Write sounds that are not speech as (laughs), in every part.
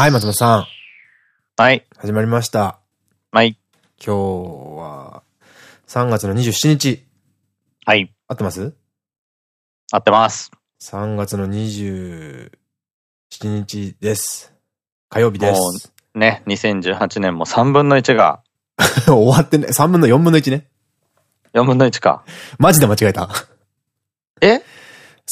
はい、松本さん。はい。始まりました。はい。今日は、3月の27日。はい。合ってます？合ってます。?3 月の27日です。火曜日でもす。うね、2018年も3分の1が、(laughs) 終わってね。3分の4分の1ね。4分の1か。マジで間違えた。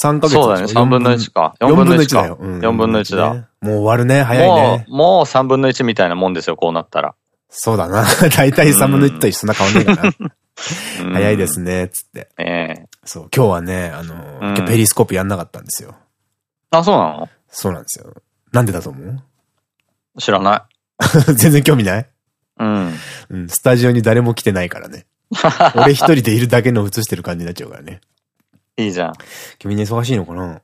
え3ヶ月そうだね、3分の1か。4 4分の1分の1か。だよ。うん4分の1だ。ねもう終わるね。早いねも。う、もう3分の1みたいなもんですよ、こうなったら。そうだな。だいたい3分の1と一緒な変わんないかな。うん (laughs) 早いですね。つって。ねえ。そう。今日はね、あの、ペリスコープやんなかったんですよ。あ、そうなの？そうなんですよ。なんでだと思う？知らな (laughs) 全然興味ないい？うん。うん、スタジオに誰も来てないからね。(laughs) 俺一人でいるだけの映してる感じになっちゃうからね。いいじゃん。君ね忙しいのかな？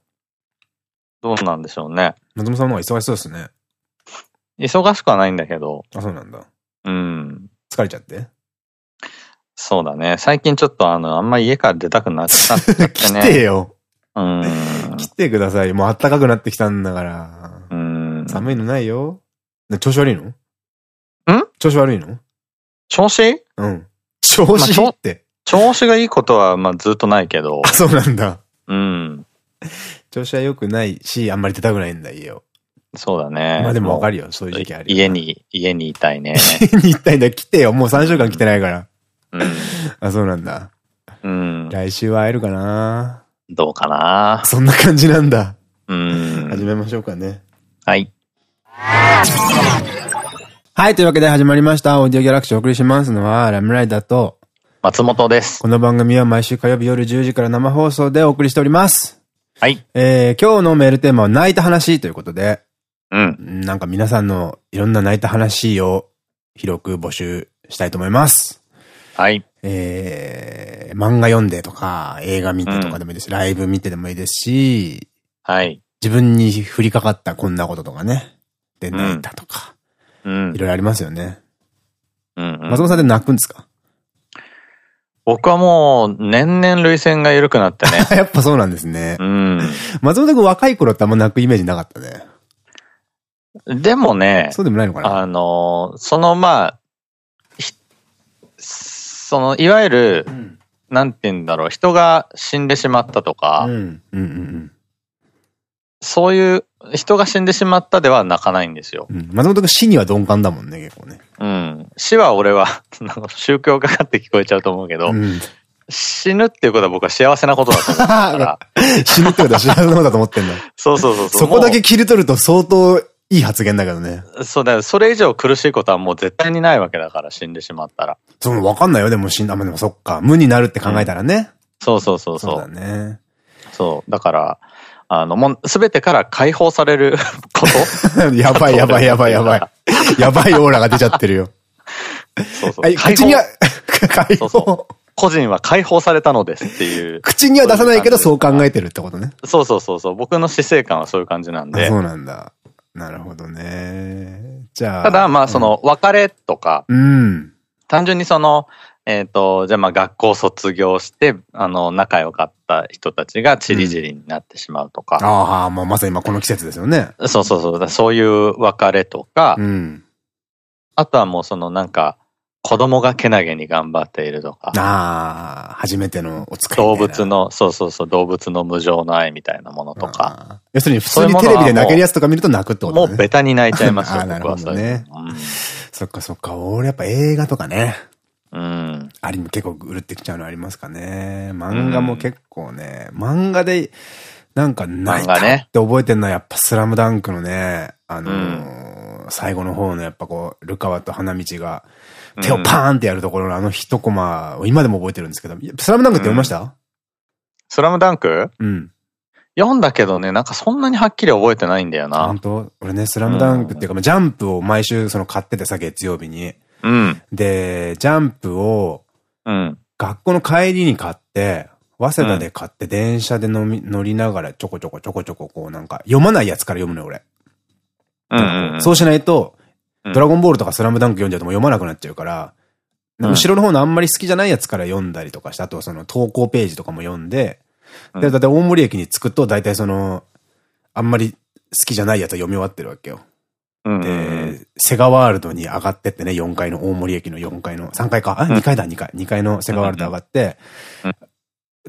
どうなんでしょうね。松本さんの方が忙しそうですね。忙しくはないんだけど、あ、そうなんだ。うん。疲れちゃって？そうだね。最近ちょっとあの、あんま家から出たくなっちゃって来ね。(laughs) てよ。うん。来てください。もう暖かくなってきたんだから。うん。寒いのないよ。ね調子悪いの？ん？ん調子悪いの？調子？うん。調子？って。調子がいいことは、まあ、ずっとないけど (laughs) あ、、そうなんだ。うん。調子は良くないし、あんまり出たくないんだ、家を。そうだね。まあでもわかる。るよ。そういう時期あるよ。家。に、家にいたいね。家に行ったいんだ。来てよ。もう3週間来てないから。うん。あ、そうなんだ。うん。来週は会えるかな？どうかな？そんな感じなんだ。うん。始めましょうかね。はい。はい、というわけで始まりました。オーディオギャラクシーをお送りしますのは、ラムライダーと、松本です。この番組は毎週火曜日夜10時から生放送でお送りしております。はい。えー、今日のメールテーマは泣いた話ということで、うん。なんか皆さんのいろんな泣いた話を広く募集したいと思います。はい。えー、漫画読んでとか、映画見てとかでもいいですし、ライブ見てでもいいですし、はい。自分に降りかかったこんなこととかね。で、泣いたとか、うんい。ろいろありますよね。うんうん松本さんで泣くんですか？僕はもう、年々涙腺が緩くなってね。(laughs) やっぱそうなんですね。うん。松本君若い頃ってあんま泣くイメージなかったね。でもね、そうでもないのかなあの、そのまあ、ひその、いわゆるう、ん。なんて言うんだろう、人が死んでしまったとか、うん。うんうんそういう、人が死んでしまったでは泣かないんですよ。うん。うん。松本君死には鈍感だもんね、結構ね。うん。死は俺は、(laughs) なんか宗教家かって聞こえちゃうと思うけど、うん。死ぬっていうことは僕は幸せなことだと思うから。(laughs) 死ぬってことは幸せなことだと思ってんだ。(laughs) そうそうそうそう。そこだけ切り取ると相当いい発言だけどね。そうだよ。それ以上苦しいことはもう絶対にないわけだから、死んでしまったら。その、わかんないよ。でも死んだ。まあでもそっか。無になるって考えたらね。そうそうそうそう。そうだね。そう。だから、あの、もう、すべてから解放される (laughs) こと？やばいやばいやばいやばい。やばいオーラが出ちゃってるよ。そうそう。口には、解そうそ放。個人は解放されたのですっていう。口には出さないけどそう考えてるってことね。そうそうそうそう。僕の死生観はそういう感じなんで。あそうなんだ。なるほどね。じゃあ。ただ、まあ、その、別れとか、うん。単純にその、えっ、と、じゃあまあ学校卒業して、あの、仲良かった人たちがチリチリになってしまうとか。ああ、もうまさに今この季節ですよね。そうそうそう。そういう別れとか、うん。あとはもうそのなんか、子供がけなげに頑張っているとか、ああ、初めてのお使い動物の、そうそうそう、動物の無情の愛みたいなものとか、要するに普通にテレビで泣けるやつとか見ると泣くってこともね。うベタに泣いちゃいますよ、(laughs) あーなるほどねうんそっかそっか。俺やっぱ映画とかね。うん。ありも結構うるってきちゃうのありますかね。漫画も結構ね、漫画で、なんか泣いたって覚えてんのはやっぱスラムダンクのね、あのー最後の方のやっぱこう、ルカワと花道が手をパーンってやるところのあの一コマを今でも覚えてるんですけど、スラムダンクって読みました？スラムダンク？うん。読んだけどね、なんかそんなにはっきり覚えてないんだよな本。当？俺ね、スラムダンクっていうか、まあジャンプを毎週その買っててさ、月曜日に。うん。で、ジャンプをうん。学校の帰りに買って、早稲田で買って電車で乗み乗りながらちょこちょこちょこちょここうなんか読まないやつから読むのよ、俺。そうしないと、うんドラゴンボールとかスラムダンク読んじゃうともう読まなくなっちゃうから、うん後ろの方のあんまり好きじゃないやつから読んだりとかして、あとその投稿ページとかも読んで、うんで、だいたい大森駅に着くと大体その、あんまり好きじゃないやつは読み終わってるわけよ。で、セガワールドに上がってってね、4階の大森駅の4階の、3階か、あ、2階だ、2階。2階のセガワールド上がって、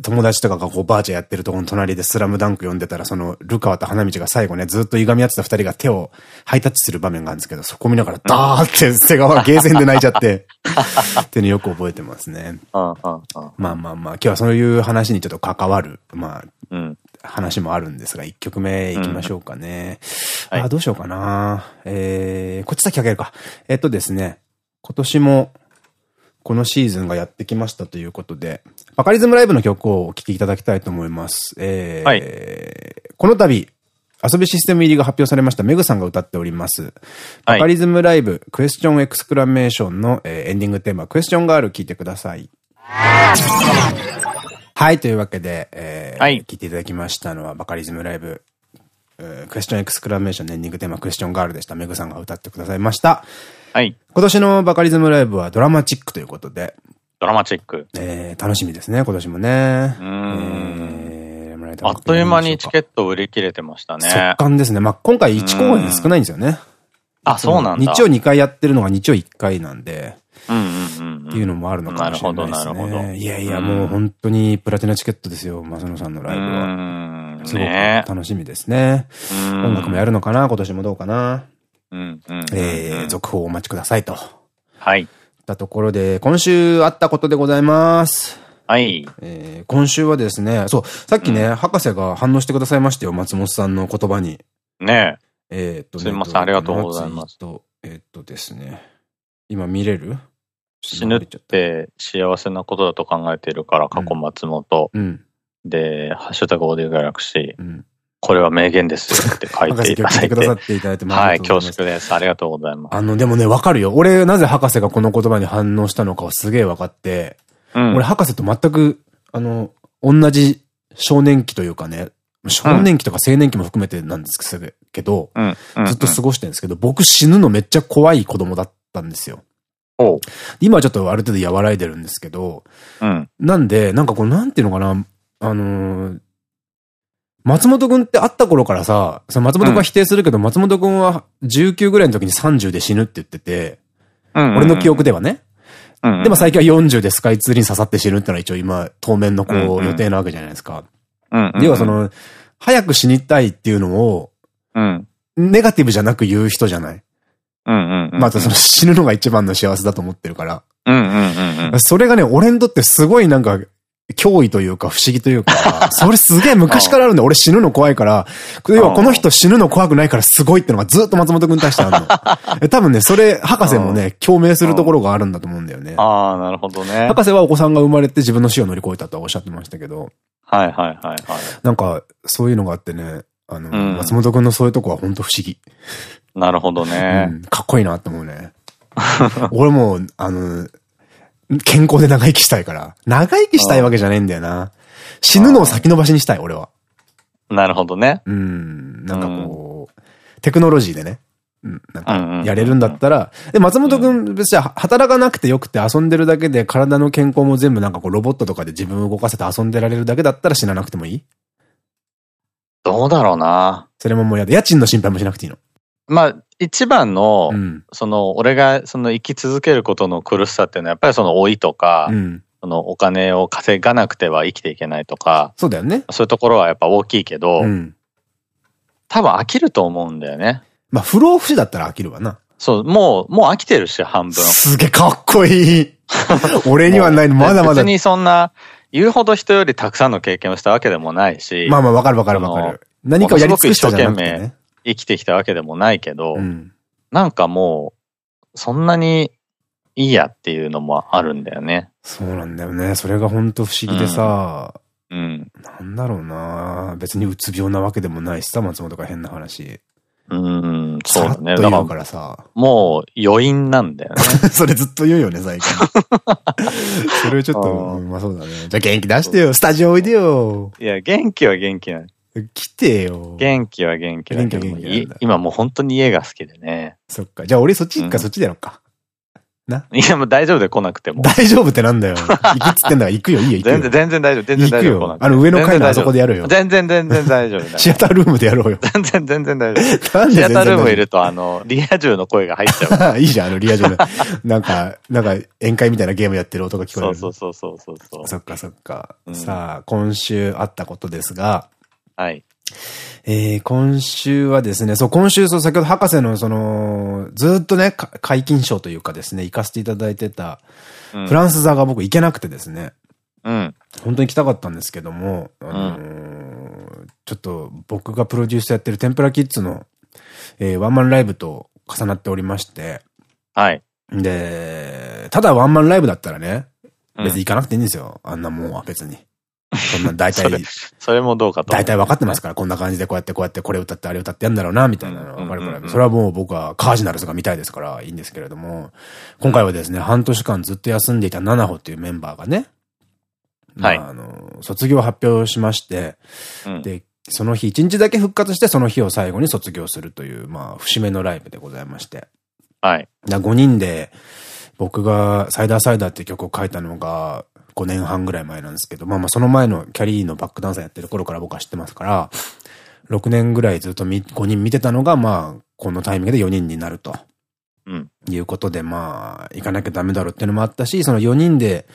友達とかがこうバーチャやってるところの隣でスラムダンク読んでたら、そのルカワと花道が最後ね、ずっといがみ合ってた二人が手をハイタッチする場面があるんですけど、そこ見ながらダーってセガワーゲーセンで泣いちゃって、(laughs) っていうのよく覚えてますね。まあまあまあ、今日はそういう話にちょっと関わる、まあ、話もあるんですが、1曲目いきましょうかね。うん、あ、どうしようかな。えー、こっち先あげるか。えっとですね、今年も、このシーズンがやってきましたということで、バカリズムライブの曲をお聴きいただきたいと思います。えー、はい、この度、遊びシステム入りが発表されましたメグさんが歌っております。バカリズムライブ、クエスチョンエクスクラメーションの、えー、エンディングテーマ、クエスチョンガール聴いてください。はい、というわけで、えー、はい、聞いていただきましたのは、バカリズムライブ、えー、クエスチョンエクスクラメーションのエンディングテーマ、クエスチョンガールでした。メグさんが歌ってくださいました。はい。今年のバカリズムライブはドラマチックということで。ドラマチック。えー、楽しみですね、今年もね。うん。えー、あっという間にチケット売り切れてましたね。速乾ですね。まあ、今回1公演少ないんですよね。あ、そうなんだ。日曜2回やってるのが日曜1回なんで。っていうのもあるのかもしれないですね。なるほど、なるほど。いやいや、もう本当にプラチナチケットですよ、正野さんのライブは。すごく楽しみですね。音楽もやるのかな今年もどうかなえー、続報をお待ちくださいと。はい。たところで、今週あったことでございます。はい。えー、今週はですね、そう、さっきね、うん、博士が反応してくださいましたよ、松本さんの言葉に。ねえ。えっと、すみません、ありがとうございます。えっとですね、今見れる？死ぬって幸せなことだと考えているから、過去松本。うん。で、ハッシュタグオーディオギャラクシー。うん。これは名言ですって書いていただいて。くださっていただいてはい、恐縮です。ありがとうございます。あの、でもね、わかるよ。俺、なぜ博士がこの言葉に反応したのかはすげえ分かって、うん、俺、博士と全く、あの、同じ少年期というかね、少年期とか青年期も含めてなんですけど、ずっと過ごしてるんですけど、僕死ぬのめっちゃ怖い子供だったんですよ。今はちょっとある程度和らいでるんですけど、うん、なんで、なんかこう、なんていうのかな、あのー、松本くんって会った頃からさ、その松本くんは否定するけど、うん、松本くんは19ぐらいの時に30で死ぬって言ってて、俺の記憶ではね。でも最近は40でスカイツリーに刺さって死ぬってのは一応今、当面のこう予定なわけじゃないですか。要はその、早く死にたいっていうのを、ネガティブじゃなく言う人じゃない？まずその死ぬのが一番の幸せだと思ってるから。それがね、俺にとってすごいなんか、脅威というか不思議というか、(laughs) それすげえ昔からあるんだよ。俺死ぬの怖いから、要はこの人死ぬの怖くないからすごいってのがずっと松本くんに対してあるの。(laughs) 多分ね、それ、博士もね、共鳴するところがあるんだと思うんだよね。ああ、なるほどね。博士はお子さんが生まれて自分の死を乗り越えたとおっしゃってましたけど。はいはいはいはい。なんか、そういうのがあってね、あの、松本くんのそういうとこは本当不思議。なるほどね、うん。かっこいいなって思うね。(laughs) 俺も、あの、健康で長生きしたいから。長生きしたいわけじゃないんだよな。死ぬのを先延ばしにしたい、俺は。なるほどね。うん。なんかこう、うん、テクノロジーでね。うん。なんか、やれるんだったら。で、松本くん別に働かなくてよくて遊んでるだけで体の健康も全部なんかこうロボットとかで自分を動かせて遊んでられるだけだったら死ななくてもいい？どうだろうな。それももうやだ。家賃の心配もしなくていいの。まあ、一番の、うん、その、俺が、その、生き続けることの苦しさっていうのは、やっぱりその、老いとか、うん、その、お金を稼がなくては生きていけないとか、そうだよね。そういうところはやっぱ大きいけど、うん、多分飽きると思うんだよね。まあ、不老不死だったら飽きるわな。そう、もう、もう飽きてるし、半分。すげえかっこいい。(laughs) 俺にはないの、まだまだ。別にそんな、言うほど人よりたくさんの経験をしたわけでもないし。まあまあ、わかるわかるわかる。何かをやり尽くしたじゃなくて、ね、生きてきたわけでもないけど、うん、なんかもう、そんなにいいやっていうのもあるんだよね。そうなんだよね。それが本当不思議でさ、うん。うん、なんだろうな別にうつ病なわけでもないしさ、松本が変な話。うん、そうだね。だからからさ。もう余韻なんだよね。(laughs) それずっと言うよね、最近。(laughs) それをちょっと、うん、まあそうだね。じゃあ元気出してよ、スタジオおいでよ。いや、元気は元気なの。来てよ。元気は元気だけど、今もう本当に家が好きでね。そっか。じゃあ俺そっち行くか、そっちでやろうか。な。いや、もう大丈夫で来なくても。大丈夫ってなんだよ。(laughs) 行くっつってんだから行くよ、いいよ、行くよ。全然、全然大丈夫、全然大丈夫。行くよ。あの上の階のあそこでやるよ。全然、全然大丈夫。(laughs) シアタールームでやろうよ。全然、全然大丈夫。なんでシアタールームいると、あの、リア充の声が入っちゃう。(laughs) いいじゃん、あの、リア充の。なんか、なんか、宴会みたいなゲームやってる音が聞こえる。そうそうそうそうそう。そっかそっか。さあ、今週あったことですが。はい。えー、今週はですね、そう、今週、そう、先ほど博士の、その、ずっとね、解禁賞というかですね、行かせていただいてた、フランス座が僕行けなくてですね。うん。本当に行きたかったんですけども、あのーうん、ちょっと僕がプロデュースやってる天ぷらキッズの、えー、ワンマンライブと重なっておりまして、はい。で、ただワンマンライブだったらね、別に行かなくていいんですよ。うん、あんなもんは別に。そんな大体それ。それもどうかと。大体分かってますから、こんな感じでこうやってこうやってこれ歌ってあれ歌ってやんだろうな、みたいなの分かるから。それはもう僕はカージナルズが見たいですからいいんですけれども、今回はですね、半年間ずっと休んでいたナナホっていうメンバーがね、はい。あの、卒業発表しまして、うん、で、その日、一日だけ復活して、その日を最後に卒業するという、まあ、節目のライブでございまして。はい。5人で、僕がサイダーサイダーって曲を書いたのが、5年半ぐらい前なんですけど、まあまあその前のキャリーのバックダンサーやってる頃から僕は知ってますから、6年ぐらいずっと5人見てたのが、まあ、このタイミングで4人になると。うん。いうことで、まあ、行かなきゃダメだろうっていうのもあったし、その4人で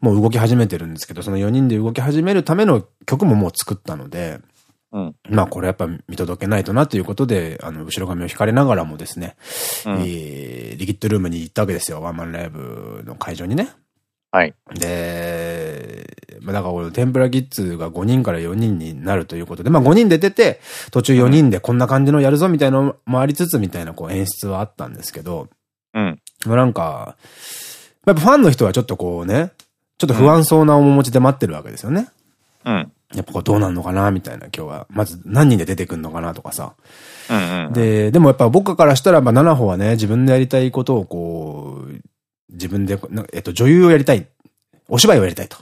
もう動き始めてるんですけど、その4人で動き始めるための曲ももう作ったので、うん、まあこれやっぱ見届けないとなということで、あの、後ろ髪を引かれながらもですね、うん、えー、リキッドルームに行ったわけですよ、ワンマンライブの会場にね。はい。で、まあ、だからこの天ぷらキッズが5人から4人になるということで、まあ5人で出て、途中4人でこんな感じのやるぞみたいなのもありつつみたいなこう演出はあったんですけど、うん。まあなんか、やっぱファンの人はちょっとこうね、ちょっと不安そうな面持ちで待ってるわけですよね。うん。やっぱこうどうなんのかなみたいな今日は。まず何人で出てくんのかなとかさ。で、でもやっぱ僕からしたら、まあ7歩はね、自分でやりたいことをこう、自分で、えっと、女優をやりたい。お芝居をやりたいと。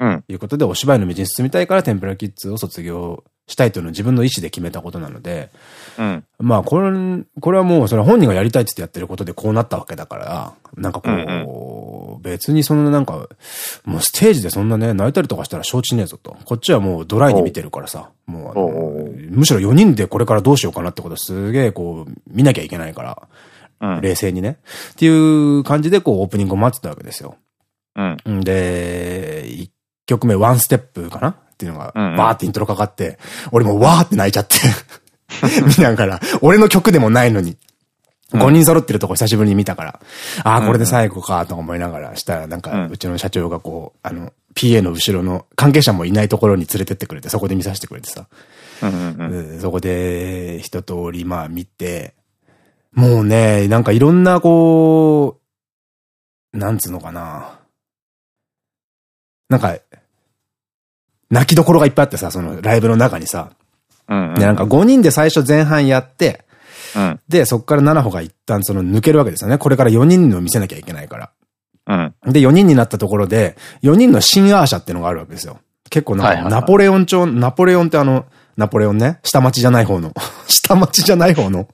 うん。いうことで、お芝居の道に進みたいから、天ぷらキッズを卒業したいというのを自分の意思で決めたことなので、うん。まあ、これ、これはもう、それは本人がやりたいってやってることでこうなったわけだから、なんかこう、うんうん、別にそんななんか、もうステージでそんなね、泣いたりとかしたら承知ねえぞと。こっちはもうドライに見てるからさ、もうむしろ4人でこれからどうしようかなってことすげえこう、見なきゃいけないから、冷静にね。っていう感じでこうオープニングを待ってたわけですよ。うん。で、1曲目ワンステップかな？っていうのが、バーってイントロかかって、俺もわーって泣いちゃって (laughs) 見ながら、俺の曲でもないのに。5人揃ってるとこ久しぶりに見たから、ああ、これで最後かと思いながらしたら、なんか、うちの社長がこう、あの、PA の後ろの関係者もいないところに連れてってくれて、そこで見させてくれてさ。そこで一通りまあ見て、もうね、なんかいろんなこう、なんつうのかな。なんか、泣きどころがいっぱいあってさ、そのライブの中にさ。で、なんか5人で最初前半やって、うん、で、そこから7歩が一旦その抜けるわけですよね。これから4人の見せなきゃいけないから。うん、で、4人になったところで、4人の新アーシャっていうのがあるわけですよ。結構なんか、ナポレオン町、ナポレオンってあの、ナポレオンね、下町じゃない方の。(laughs) 下町じゃない方の。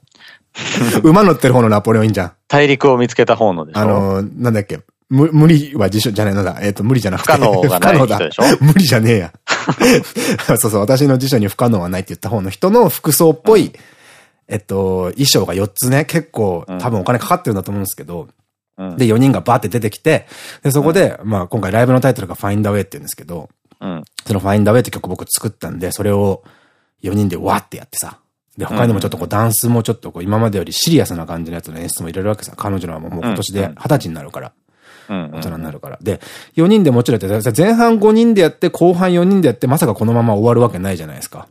(laughs) 馬乗ってる方のナポレオンいいんじゃん。大陸を見つけた方のでしょあの、なんだっけ。無無理は辞書じゃないのだ。えっ、ー、と、無理じゃなくて。不可能がない (laughs) 人でしょ？無理じゃねえや。(laughs) そうそう、私の辞書に不可能はないって言った方の人の服装っぽい、うん、えっと、衣装が4つね、結構多分お金かかってるんだと思うんですけど、うん、で、4人がバーって出てきて、で、そこで、うん、まあ今回ライブのタイトルが Find Away って言うんですけど、うん、その Find Away って曲僕作ったんで、それを4人でわーってやってさ、で、他にもちょっとこうダンスもちょっとこう今までよりシリアスな感じのやつの演出も入れるわけさ。彼女はもう今年で二十歳になるから。大人になるから。で、4人でもちろんやって、前半5人でやって、後半4人でやって、まさかこのまま終わるわけないじゃないですか。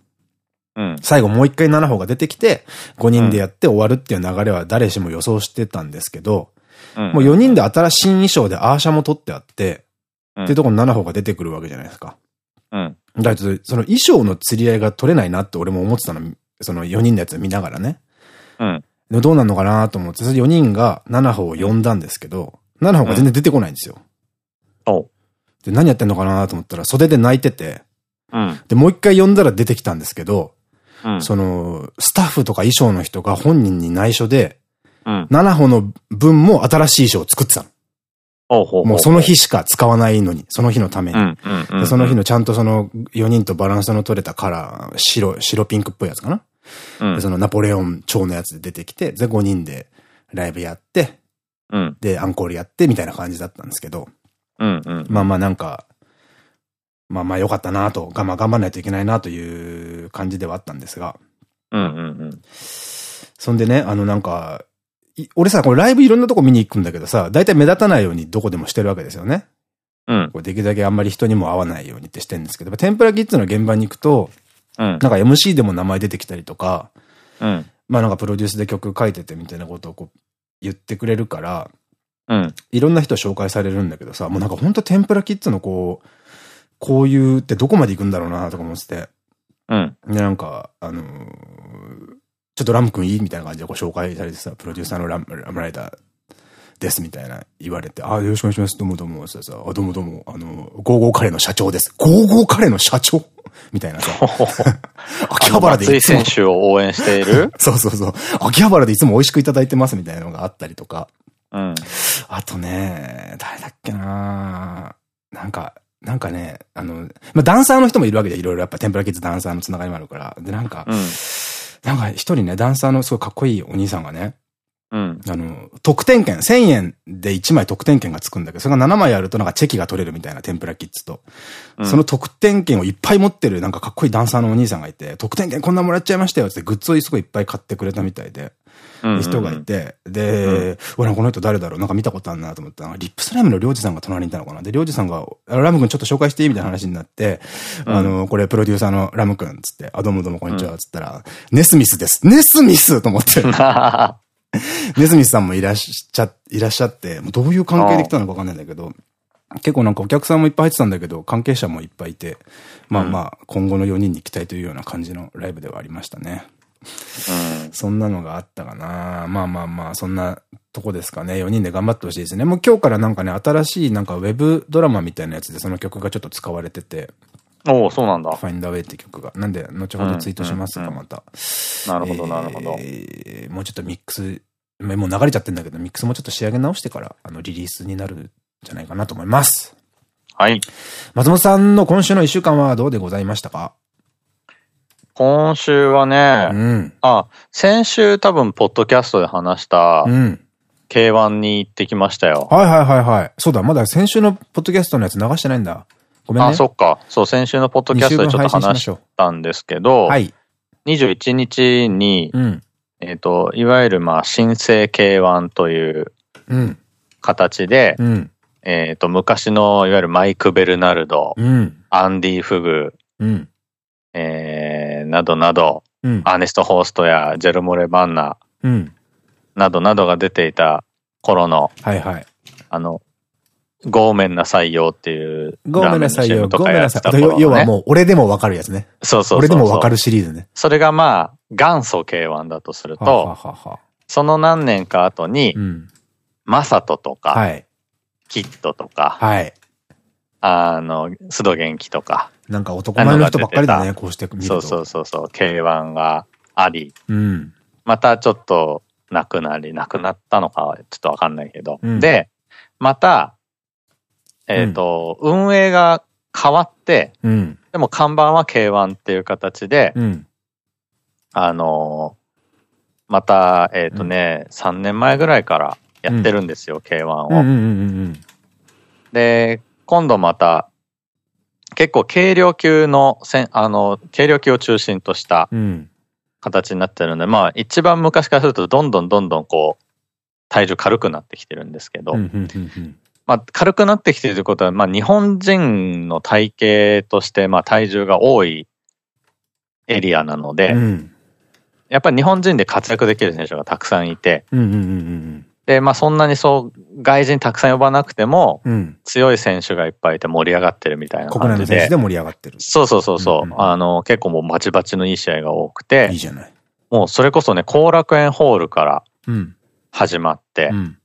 うん、最後もう一回7歩が出てきて、5人でやって終わるっていう流れは誰しも予想してたんですけど、もう4人で新しい衣装でアーシャも取ってあって、っていうところに7歩が出てくるわけじゃないですか。うん。だその衣装の釣り合いが取れないなって俺も思ってたの、その4人のやつ見ながらね。うん。どうなんのかなと思って、それ4人が7歩を呼んだんですけど、7歩が全然出てこないんですよ。おで、何やってんのかなと思ったら袖で泣いてて、うん。で、もう一回呼んだら出てきたんですけど、うん、その、スタッフとか衣装の人が本人に内緒で、7歩の分も新しい衣装を作ってたの。もうその日しか使わないのに、その日のために。その日のちゃんとその4人とバランスの取れたカラー、白、白ピンクっぽいやつかな。うん、そのナポレオン調のやつで出てきて、で5人でライブやって、うん、で、アンコールやってみたいな感じだったんですけど、まあまあなんか、まあまあ良かったなと、頑張頑張らないといけないなという感じではあったんですが、そんでね、あのなんか、俺さ、これライブいろんなとこ見に行くんだけどさ、大体目立たないようにどこでもしてるわけですよね。うん。こできるだけあんまり人にも会わないようにってしてるんですけど、天ぷらキッズの現場に行くと、うん。なんか MC でも名前出てきたりとか、うん。まあなんかプロデュースで曲書いててみたいなことをこう言ってくれるから、うん。いろんな人紹介されるんだけどさ、もうなんかほんと天ぷらキッズのこう、こういうってどこまで行くんだろうなとか思ってて。うん。で、なんか、あのー、ちょっとラム君いいみたいな感じでご紹介されてさ、プロデューサーのラムラムライダーですみたいな言われて、あ、よろしくお願いします。どうもどうも。さ、あ、どうもどうも。あの、ゴーゴーカレーの社長です。ゴーゴーカレーの社長？みたいなさ。(laughs) 秋葉原でいつも。選手を応援している？(laughs) そうそうそう。秋葉原でいつも美味しくいただいてますみたいなのがあったりとか。うん。あとね、誰だっけななんか、なんかね、あの、まあ、ダンサーの人もいるわけで、いろいろやっぱ天ぷらキッズダンサーのつながりもあるから。で、なんか、うんなんか一人ね、ダンサーのすごいかっこいいお兄さんがね、うん。あの、特典券、1000円で1枚特典券がつくんだけど、それが7枚あるとなんかチェキが取れるみたいな天ぷらキッズと。うん、その特典券をいっぱい持ってるなんかかっこいいダンサーのお兄さんがいて、特典券こんなもらっちゃいましたよってグッズをすごいいっぱい買ってくれたみたいで。人がいて、で、俺、うん、この人誰だろう？なんか見たことあるなと思った。ら、リップスライムのりょうじさんが隣にいたのかな？で、りょうじさんが、ラム君ちょっと紹介していい？みたいな話になって、うん、あの、これプロデューサーのラム君つって、あ、どうもどうもこんにちは、つったら、ネスミスです。ネスミスと思って。(laughs) ネスミスさんもいらっしゃ、いらっしゃって、どういう関係できたのかわかんないんだけど、結構なんかお客さんもいっぱい入ってたんだけど、関係者もいっぱいいて、まあまあ、今後の4人に期待というような感じのライブではありましたね。うん、そんなのがあったかな。まあまあまあ、そんなとこですかね。4人で頑張ってほしいですね。もう今日からなんかね、新しいなんかウェブドラマみたいなやつでその曲がちょっと使われてて。おおそうなんだ。ファインダーウェイって曲が。なんで、後ほどツイートしますか、また。なるほど、なるほど。えー、もうちょっとミックス、もう流れちゃってんだけど、ミックスもちょっと仕上げ直してから、あの、リリースになるんじゃないかなと思います。はい。松本さんの今週の一週間はどうでございましたか？今週はね、うん、あ、先週多分、ポッドキャストで話した、うん、K1 に行ってきましたよ。はいはいはいはい。そうだ、まだ先週のポッドキャストのやつ流してないんだ。ごめんね。あ、そっか。そう、先週のポッドキャストでちょっと話したんですけど、はい。21日に、うん、えっと、いわゆるまあ、新生 K1 という形で、うん、えっと、昔のいわゆるマイク・ベルナルド、うん、アンディ・フグ、うん、えー、などなど、うん、アーネスト・ホーストやジェルモレ・バンナ、うん、などなどが出ていた頃の、はいはい。あの、ゴーメンな採用っていう。ゴーメンな採用、ゴーメンな採用。要はもう、俺でもわかるやつね。そうそう俺でもわかるシリーズね。それがまあ、元祖 K1 だとすると、その何年か後に、マサトとか、はい、キットとか、はい、あの、須藤元気とか。なんか男前の人ばっかりだね、こうして見ると。そうそうそう、K1 があり。うん。またちょっと、なくなり、なくなったのかはちょっとわかんないけど。うん、で、また、えっ、ー、と、うん、運営が変わって、うん、でも看板は K1 っていう形で、うん、あのー、また、えっ、ー、とね、3年前ぐらいからやってるんですよ、K1 を。で、今度また、結構軽量級のせん、あの、軽量級を中心とした形になってるんで、うん、まあ一番昔からするとどんどんどんどんこう、体重軽くなってきてるんですけど、まあ軽くなってきてるということは、まあ日本人の体型としてまあ体重が多いエリアなので、うん、やっぱり日本人で活躍できる選手がたくさんいて、で、まあそんなにそう、外人たくさん呼ばなくても、うん、強い選手がいっぱいいて盛り上がってるみたいな感じで。国内の選手で盛り上がってる。そうそうそうそう。あの、結構もうバチバチのいい試合が多くて。いいじゃない。もうそれこそね、後楽園ホールから始まって、うん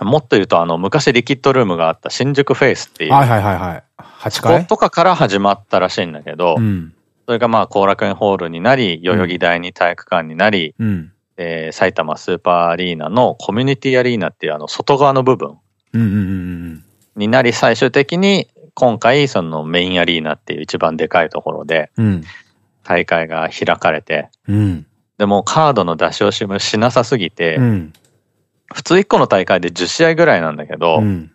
うん、もっと言うとあの、昔リキッドルームがあった新宿フェイスっていう。はいはいはいはい。8階？とかから始まったらしいんだけど、うん、それがまあ後楽園ホールになり、代々木第二体育館になり、うんで、埼玉スーパーアリーナのコミュニティアリーナっていうあの外側の部分になり最終的に今回そのメインアリーナっていう一番でかいところで大会が開かれて、うん、でもカードの出し惜しむしなさすぎて、うん、普通1個の大会で10試合ぐらいなんだけど、うん、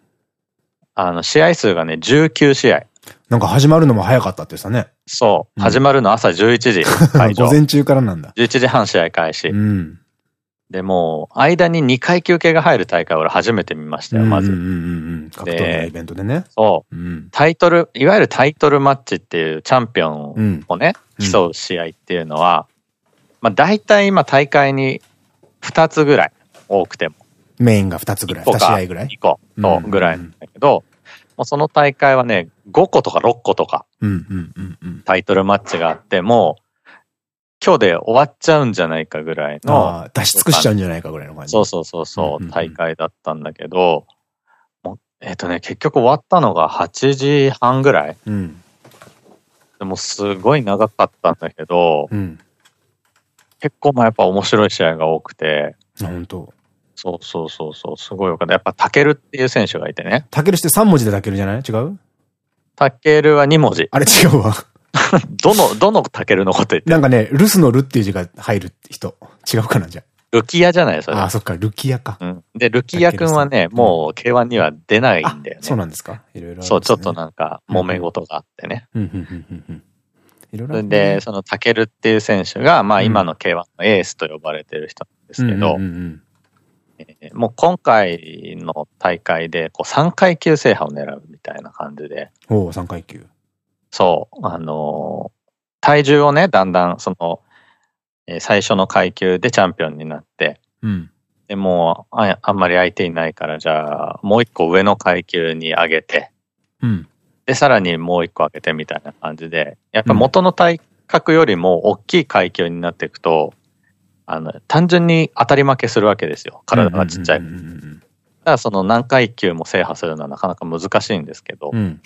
あの試合数がね19試合。なんか始まるのも早かったってさね。そう。始まるの朝11時。(laughs) 午前中からなんだ。11時半試合開始。うん。で、もう、間に2回休憩が入る大会を俺初めて見ましたよ、まず。格闘技イベントでね。そう。うん、タイトル、いわゆるタイトルマッチっていうチャンピオンをね、うん、競う試合っていうのは、まあ大体今大会に2つぐらい、多くても。メインが2つぐらい、2試合ぐらい ?2 個とぐらいなんだけど、もうその大会はね、5個とか6個とか、タイトルマッチがあって、もう、今日で終わっちゃうんじゃないかぐらいの。出し尽くしちゃうんじゃないかぐらいの感じ。そうそうそうそう、大会だったんだけど、えっ、ー、とね、結局終わったのが8時半ぐらい。うん、でもすごい長かったんだけど、うん、結構まあやっぱ面白い試合が多くて。本当そうそうそうそう、すごいよかった。やっぱタケルっていう選手がいてね。タケルして3文字でタケルじゃない？違う？タケルは2文字。あれ違うわ。(laughs) どの、どのタケルのこと言ってなんかね、ルスのルっていう字が入る人。違うかな、じゃルキアじゃないそれ。ああ、そっか、ルキアか。うん。で、ルキアくんはね、もう K1 には出ないんだよね。そうなんですかいろいろ。そう、ちょっとなんか、揉め事があってね。いろいろ。で、そのタケルっていう選手が、まあ今の K1 のエースと呼ばれてる人なんですけど、もう今回の大会でこう3階級制覇を狙うみたいな感じで。おお、3階級。そう、あのー、体重をね、だんだん、その、えー、最初の階級でチャンピオンになって、うん、でもうあ、あんまり相手いないから、じゃあ、もう一個上の階級に上げて、うん、で、さらにもう一個上げてみたいな感じで、やっぱ元の体格よりも大きい階級になっていくと、あの、単純に当たり負けするわけですよ。体がちっちゃい。だからその何階級も制覇するのはなかなか難しいんですけど、うん、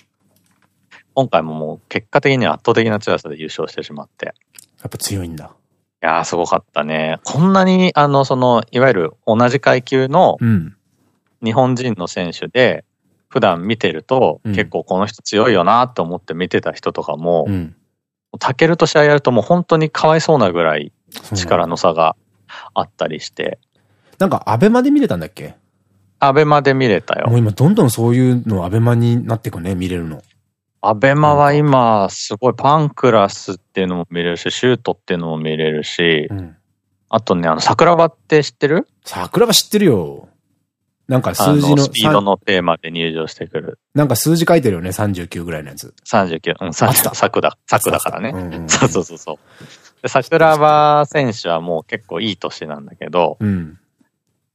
今回ももう結果的には圧倒的な強さで優勝してしまって。やっぱ強いんだ。いやー、すごかったね。こんなに、あの、その、いわゆる同じ階級の日本人の選手で、普段見てると、結構この人強いよなと思って見てた人とかも、タケルと試合やるともう本当にかわいそうなぐらい力の差があったりして。なんか、アベマで見れたんだっけ？アベマで見れたよ。もう今どんどんそういうのアベマになっていくね、見れるの。アベマは今、すごいパンクラスっていうのも見れるし、シュートっていうのも見れるし、うん、あとね、あの、桜庭って知ってる？桜庭知ってるよ。なんか数字の。のスピードのテーマで入場してくる。なんか数字書いてるよね、39ぐらいのやつ。39、うん、30、作だ、作だからね。(laughs) そうそうそうそう。で、桜庭選手はもう結構いい年なんだけど、うん、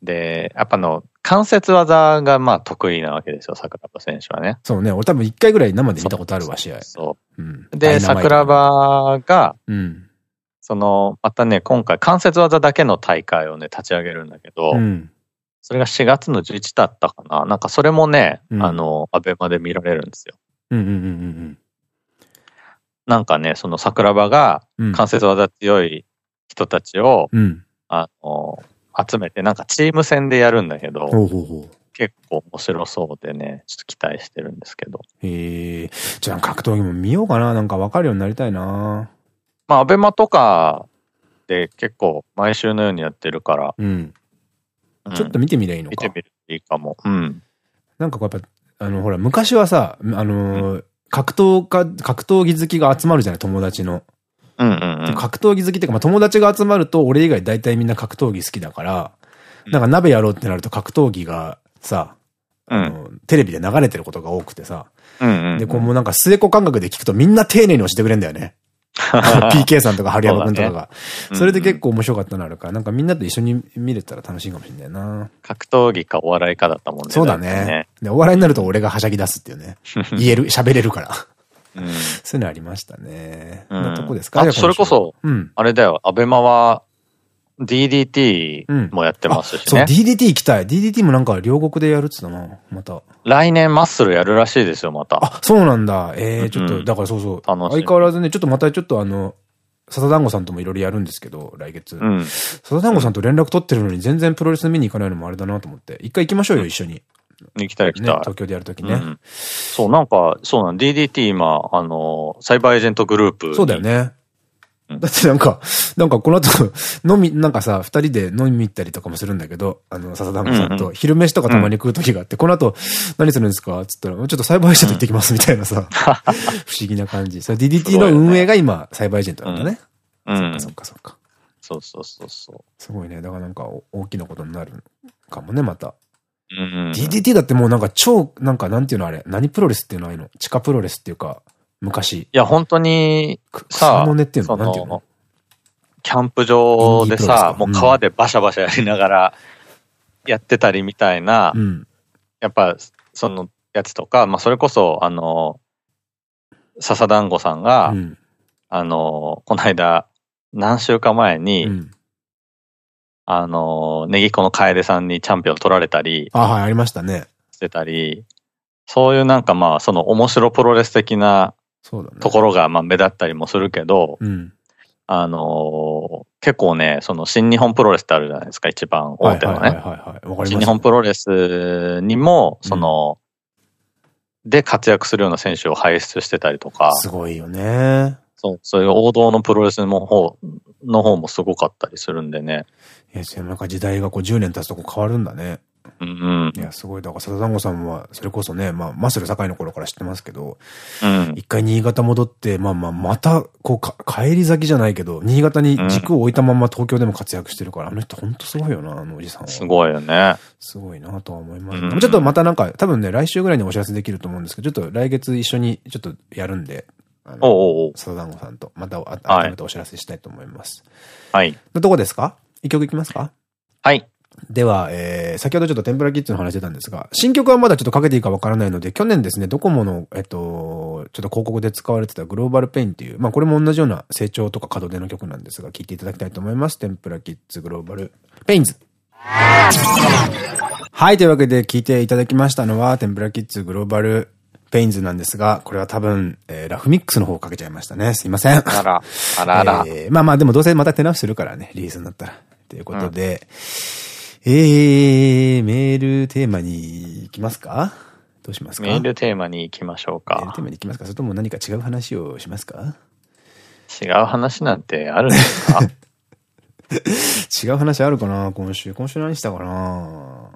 で、やっぱの、関節技がまあ得意なわけですよ、桜庭選手はね。そうね。俺多分一回ぐらい生で見たことあるわ、試合。そう。うん、で、桜庭が、うん、その、またね、今回関節技だけの大会をね、立ち上げるんだけど、うん、それが4月の11だったかな。なんかそれもね、うん、あの、アベマで見られるんですよ。なんかね、その桜庭が関節技強い人たちを、あの、集めて、なんかチーム戦でやるんだけど、ほうほうほう結構面白そうでね、ちょっと期待してるんですけど。へえ。じゃあ格闘技も見ようかな。なんかわかるようになりたいな。まあ、アベマとかで結構毎週のようにやってるから。うん。ちょっと見てみりゃいいのか。見てみるといいかも。うん。なんかこうやっぱ、あの、ほら、昔はさ、あのーうん、格闘家、格闘技好きが集まるじゃない、友達の。格闘技好きっていうか、まあ、友達が集まると、俺以外大体みんな格闘技好きだから、なんか鍋やろうってなると格闘技がさ、あの、テレビで流れてることが多くてさ、で、こうもうなんか末子感覚で聞くとみんな丁寧に教えてくれんだよね。(laughs) PK さんとか春山くんとかが。それで結構面白かったのあるから、なんかみんなと一緒に見れたら楽しいかもしれないな。格闘技かお笑いかだったもんね。そうだね。で、お笑いになると俺がはしゃぎ出すっていうね。言える、喋れるから。うん、そういうのありましたね。うん、なとこですか？あ、それこそ、うん、あれだよ、アベマは DDT もやってますしね。そう、DDT 行きたい。DDT もなんか両国でやるっつったな、また。来年マッスルやるらしいですよ、また。あ、そうなんだ。ええー、ちょっと、だからそうそう。相変わらずね、ちょっとまたちょっとあの、笹団子さんともいろいろやるんですけど、来月。うん。笹団子さんと連絡取ってるのに全然プロレス見に行かないのもあれだなと思って。一回行きましょうよ、一緒に。行きたい行きたい。東京でやるときね、うん。そう、なんか、そうなん、DDT 今、あの、サイバーエージェントグループ。そうだよね。だってなんか、なんかこの後、飲み、なんかさ、二人で飲み行ったりとかもするんだけど、あの、笹団子さんと、昼飯とかたまに食う時があって、この後、何するんですか？つったら、ちょっとサイバーエージェント行ってきますみたいなさ、(laughs) 不思議な感じ。そ DDT の運営が今、サイバーエージェントなんだね。うん。そっかそっかそっか。そうそうそうそう。すごいね。だからなんか、大きなことになるかもね、また。うん。DDT だってもうなんか超、なんかなんていうのあれ、何プロレスっていうのああいうの？地下プロレスっていうか、昔。いや、本当に、さ、の根っていうのなんていうの？キャンプ場でさ、もう川でバシャバシャやりながらやってたりみたいな、うん、やっぱそのやつとか、まあそれこそ、あの、笹団子さんが、うん、あの、この間、何週間前に、うん、あの、ネギコの楓さんにチャンピオン取られたり、あ、はい、ありましたね。してたり、そういうなんかまあ、その面白プロレス的なところがまあ目立ったりもするけど、うん、あのー、結構ね、その新日本プロレスってあるじゃないですか、一番大手のね。新日本プロレスにも、その、うん、で活躍するような選手を輩出してたりとか。すごいよね。そう、そういう王道のプロレスの方、の方もすごかったりするんでね。いや、なんか時代がこう10年経つとこ変わるんだね。うん。いや、すごい。だから、佐田団子さんは、それこそね、まあ、マッスル堺の頃から知ってますけど、うん。一回新潟戻って、まあまあ、また、こうか、帰り咲きじゃないけど、新潟に軸を置いたまま東京でも活躍してるから、あの人ほんとすごいよな、あのおじさんは。すごいよね。すごいなとは思います。うん、ちょっとまたなんか、多分ね、来週ぐらいにお知らせできると思うんですけど、ちょっと来月一緒にちょっとやるんで、あの、おう佐田団子さんと、また改めてお知らせしたいと思います。はい。のとこですか？一曲いきますか？はい。では、えー、先ほどちょっと TEMPURA KIDZ の話してたんですが、新曲はまだちょっとかけていいかわからないので、去年ですね、ドコモの、えっと、ちょっと広告で使われてた Growing Pains っていう、まあこれも同じような成長とか門出の曲なんですが、聴いていただきたいと思います。 TEMPURA KIDZ Growing Pains。はい、というわけで聴いていただきましたのは、 TEMPURA KIDZ Growing Pains なんですが、これは多分、えー、ラフミックスの方をかけちゃいましたね。すいません。あら、あらあら。(laughs) えー、まあまあ、でもどうせまた手直しするからね、リリースになったら。ということで、うんえー、メールテーマに行きますか？どうしますか？メールテーマに行きましょうか。メールテーマに行きますか？それとも何か違う話をしますか？違う話なんてあるんですか？(laughs) 違う話あるかな？今週。今週何したかな？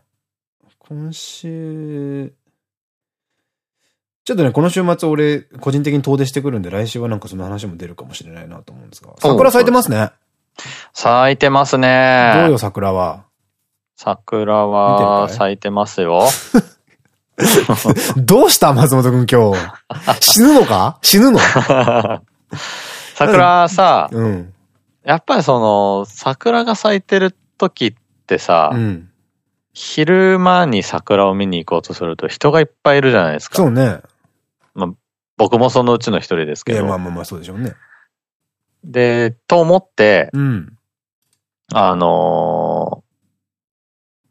今週、ちょっとね、この週末俺、個人的に遠出してくるんで、来週はなんかその話も出るかもしれないなと思うんですが。桜咲いてますね。咲いてますね。どうよ、桜は？桜は咲いてますよ。(laughs) どうした松本くん今日？死ぬのか？死ぬの？(laughs) 桜さ、うん、やっぱりその、桜が咲いてる時ってさ、うん、昼間に桜を見に行こうとすると人がいっぱいいるじゃないですか。そうね。まあ、僕もそのうちの一人ですけど。いや、まあまあまあそうでしょうね。で、と思って、うん、あの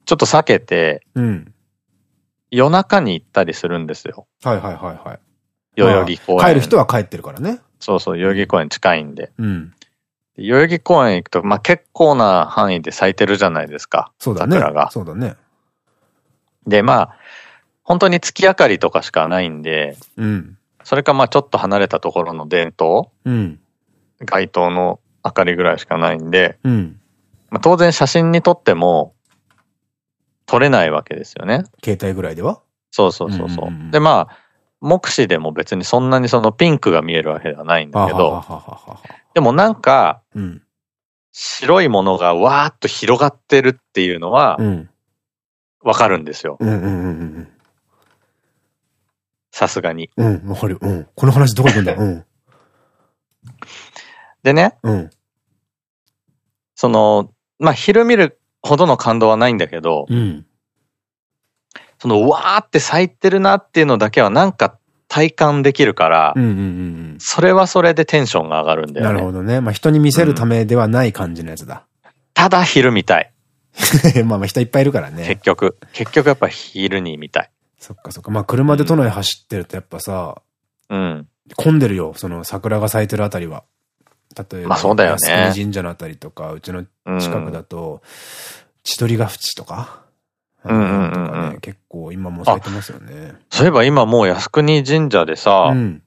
ちょっと避けて、うん、夜中に行ったりするんですよ。はいはいはいはい。代々木公園。帰る人は帰ってるからね。そうそう、代々木公園近いんで。うん。代々木公園行くと、まあ、結構な範囲で咲いてるじゃないですか。そうだね。桜が。そうだね。で、まあ、本当に月明かりとかしかないんで、うん。それかまあちょっと離れたところの電灯、うん。街灯の明かりぐらいしかないんで、うん。まあ当然写真に撮っても、撮れないわけですよね。携帯ぐらいでは？そうそうそうそう。で、まあ、目視でも別にそんなにそのピンクが見えるわけではないんだけど、でもなんか、うん、白いものがわーっと広がってるっていうのは、わかるんですよ。さすがに。うん、わかる。うん。この話どこ行くんだ？うん。でね、うん。その、まあ、昼見るほどの感動はないんだけど、うん、そのわーって咲いてるなっていうのだけはなんか体感できるから、それはそれでテンションが上がるんだよね。なるほどね。まあ人に見せるためではない感じのやつだ。うん、ただ昼見たい。(laughs) まあまあ人いっぱいいるからね。結局。結局やっぱ昼に見たい。そっかそっか。まあ車で都内走ってるとやっぱさ、うん。混んでるよ。その桜が咲いてるあたりは。例えば、まあそうだよね。神社のあたりとか、うちの近くだと、千鳥ヶ淵とか、うんうんうんうん、結構今もされてますよね。そういえば今もう靖国神社でさ、うん、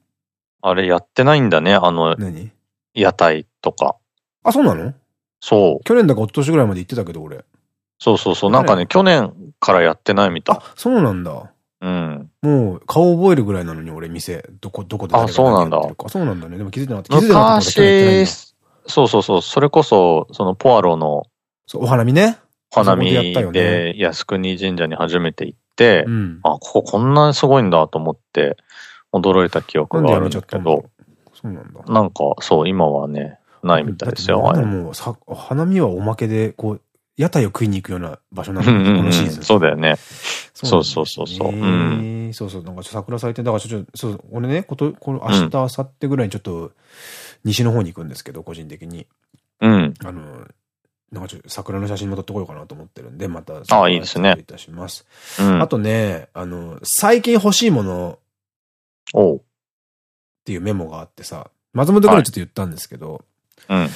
あれやってないんだね、あの、何？屋台とか。あ、そうなの？そう。去年だか一昨年ぐらいまで行ってたけど、俺。そうそうそう。なんかね、去年からやってないみたい。あ、そうなんだ。うん。もう、顔覚えるぐらいなのに、俺、店。どこ、どこであ、そうなんだ。そうなんだね。でも気づいてなかった。気づいてなかった。昔、そうそうそう。それこそ、その、ポアロの、そう、お花見ね。お花見で、靖国神社に初めて行って、うん、あ、こここんなにすごいんだと思って、驚いた記憶があるんだけど。そうなんだ。なんか、そう、今はね、ないみたいですよ。もう、さ、花見はおまけで、こう、屋台を食いに行くような場所なんだ、このシーズン。そうだよね。そうそうそうそう。うん、そうそう、なんか桜咲いて、だからちょっと、そう、俺ね、こと、この明日、明後日ぐらいにちょっと、西の方に行くんですけど、個人的に。うん。あの、なんかちょっと桜の写真も撮ってこようかなと思ってるんで、また、ああ、いいですね。いたします。うん、あとね、あの、最近欲しいもの、おっていうメモがあってさ、松本君にちょっと言ったんですけど、はい、うん。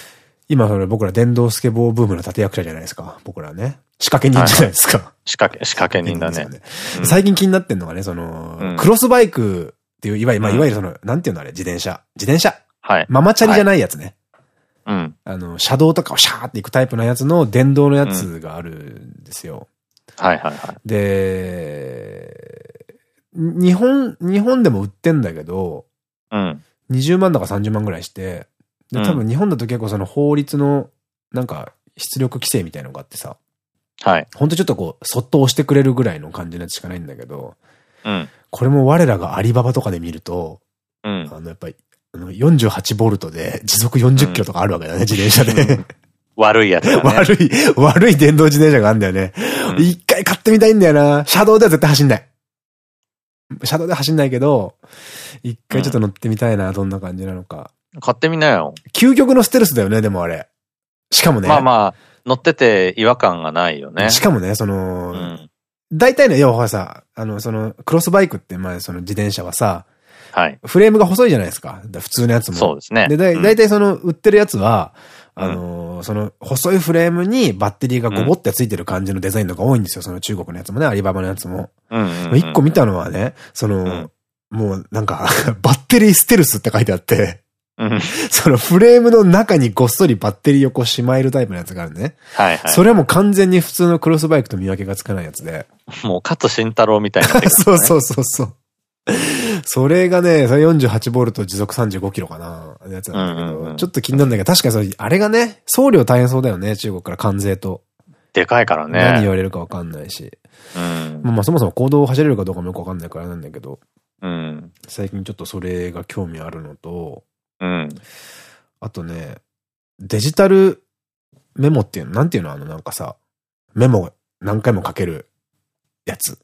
今それ僕ら電動スケボーブームの立役者じゃないですか。僕らね。仕掛け人じゃないですか。はい、仕掛け、仕掛け人だね。(laughs) ねうん、最近気になってんのがね、その、うん、クロスバイクっていう、いわゆる、まあ、いわゆるその、なんていうのあれ、自転車。自転車。はい。ママチャリじゃないやつね。はい、うん。あの、車道とかをシャーって行くタイプのやつの電動のやつがあるんですよ。うん、はいはいはい。で、日本、日本でも売ってんだけど、うん。20万だか30万ぐらいして、で、多分日本だと結構その法律の、なんか、出力規制みたいのがあってさ。はい。ほんとちょっとこう、そっと押してくれるぐらいの感じのやつしかないんだけど、うん。これも我らがアリババとかで見ると、うん。あの、やっぱり、あの、48ボルトで時速40キロとかあるわけだね、うん、自転車で。悪いやつだね。悪い、悪い電動自転車があるんだよね。一、うん、回買ってみたいんだよな。車道では絶対走んない。車道で走んないけど、一回ちょっと乗ってみたいな、どんな感じなのか。買ってみなよ。究極のステルスだよね、でもあれ。しかもね。まあまあ、乗ってて違和感がないよね。しかもね、その、うん、大体の、要はさ、あの、その、クロスバイクって、まあ、その自転車はさ、はい。フレームが細いじゃないですか。普通のやつも。そうですね。で、だいたいその、売ってるやつは、あのー、その、細いフレームにバッテリーがゴボってついてる感じのデザインとか多いんですよ。その中国のやつもね、アリババのやつも。一個見たのはね、その、もうなんか (laughs) バッテリーステルスって書いてあって (laughs) そのフレームの中にごっそりバッテリーをこうしまえるタイプのやつがあるね。はいはい。それはもう完全に普通のクロスバイクと見分けがつかないやつで。もう勝慎太郎みたいな、ね、(laughs) そうそうそうそう。それがね、それ48ボルト持続35キロかな、やつなんだけど、ちょっと気になるんだけど、確かにそれ、あれがね、送料大変そうだよね、中国から関税と。でかいからね。何言われるかわかんないし。うん。まあそもそも行動を走れるかどうかもよくわかんないからなんだけど。うん。最近ちょっとそれが興味あるのと、うん。あとね、デジタルメモっていうの、なんていうのあのなんかさ、メモ何回も書けるやつ。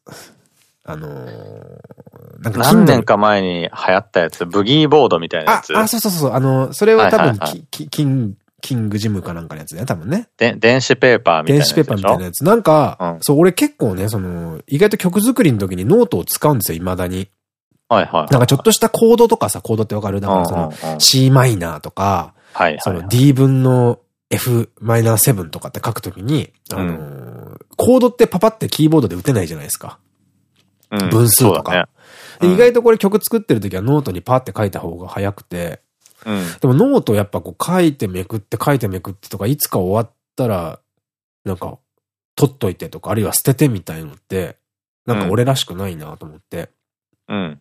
あのー、なんか何年か前に流行ったやつ、ブギーボードみたいなやつ。あ、あそうそうそう、あの、それは多分、キン、キングジムかなんかのやつだよ、多分ね。で、電子ペーパーみたいなやつ。電子ペーパーみたいなやつ。なんか、うん、そう、俺結構ね、その、意外と曲作りの時にノートを使うんですよ、未だに。はいはい。なんかちょっとしたコードとかさ、コードってわかる？だからその、C マイナーとか、はい。その D 分の F マイナー7とかって書くときに、あのコードってパパってキーボードで打てないじゃないですか。分数とか。意外とこれ曲作ってる時はノートにパーって書いた方が早くて、うん、でもノートやっぱこう書いてめくって書いてめくってとか、いつか終わったら、なんか、取っといてとか、あるいは捨ててみたいのって、なんか俺らしくないなと思って。うん。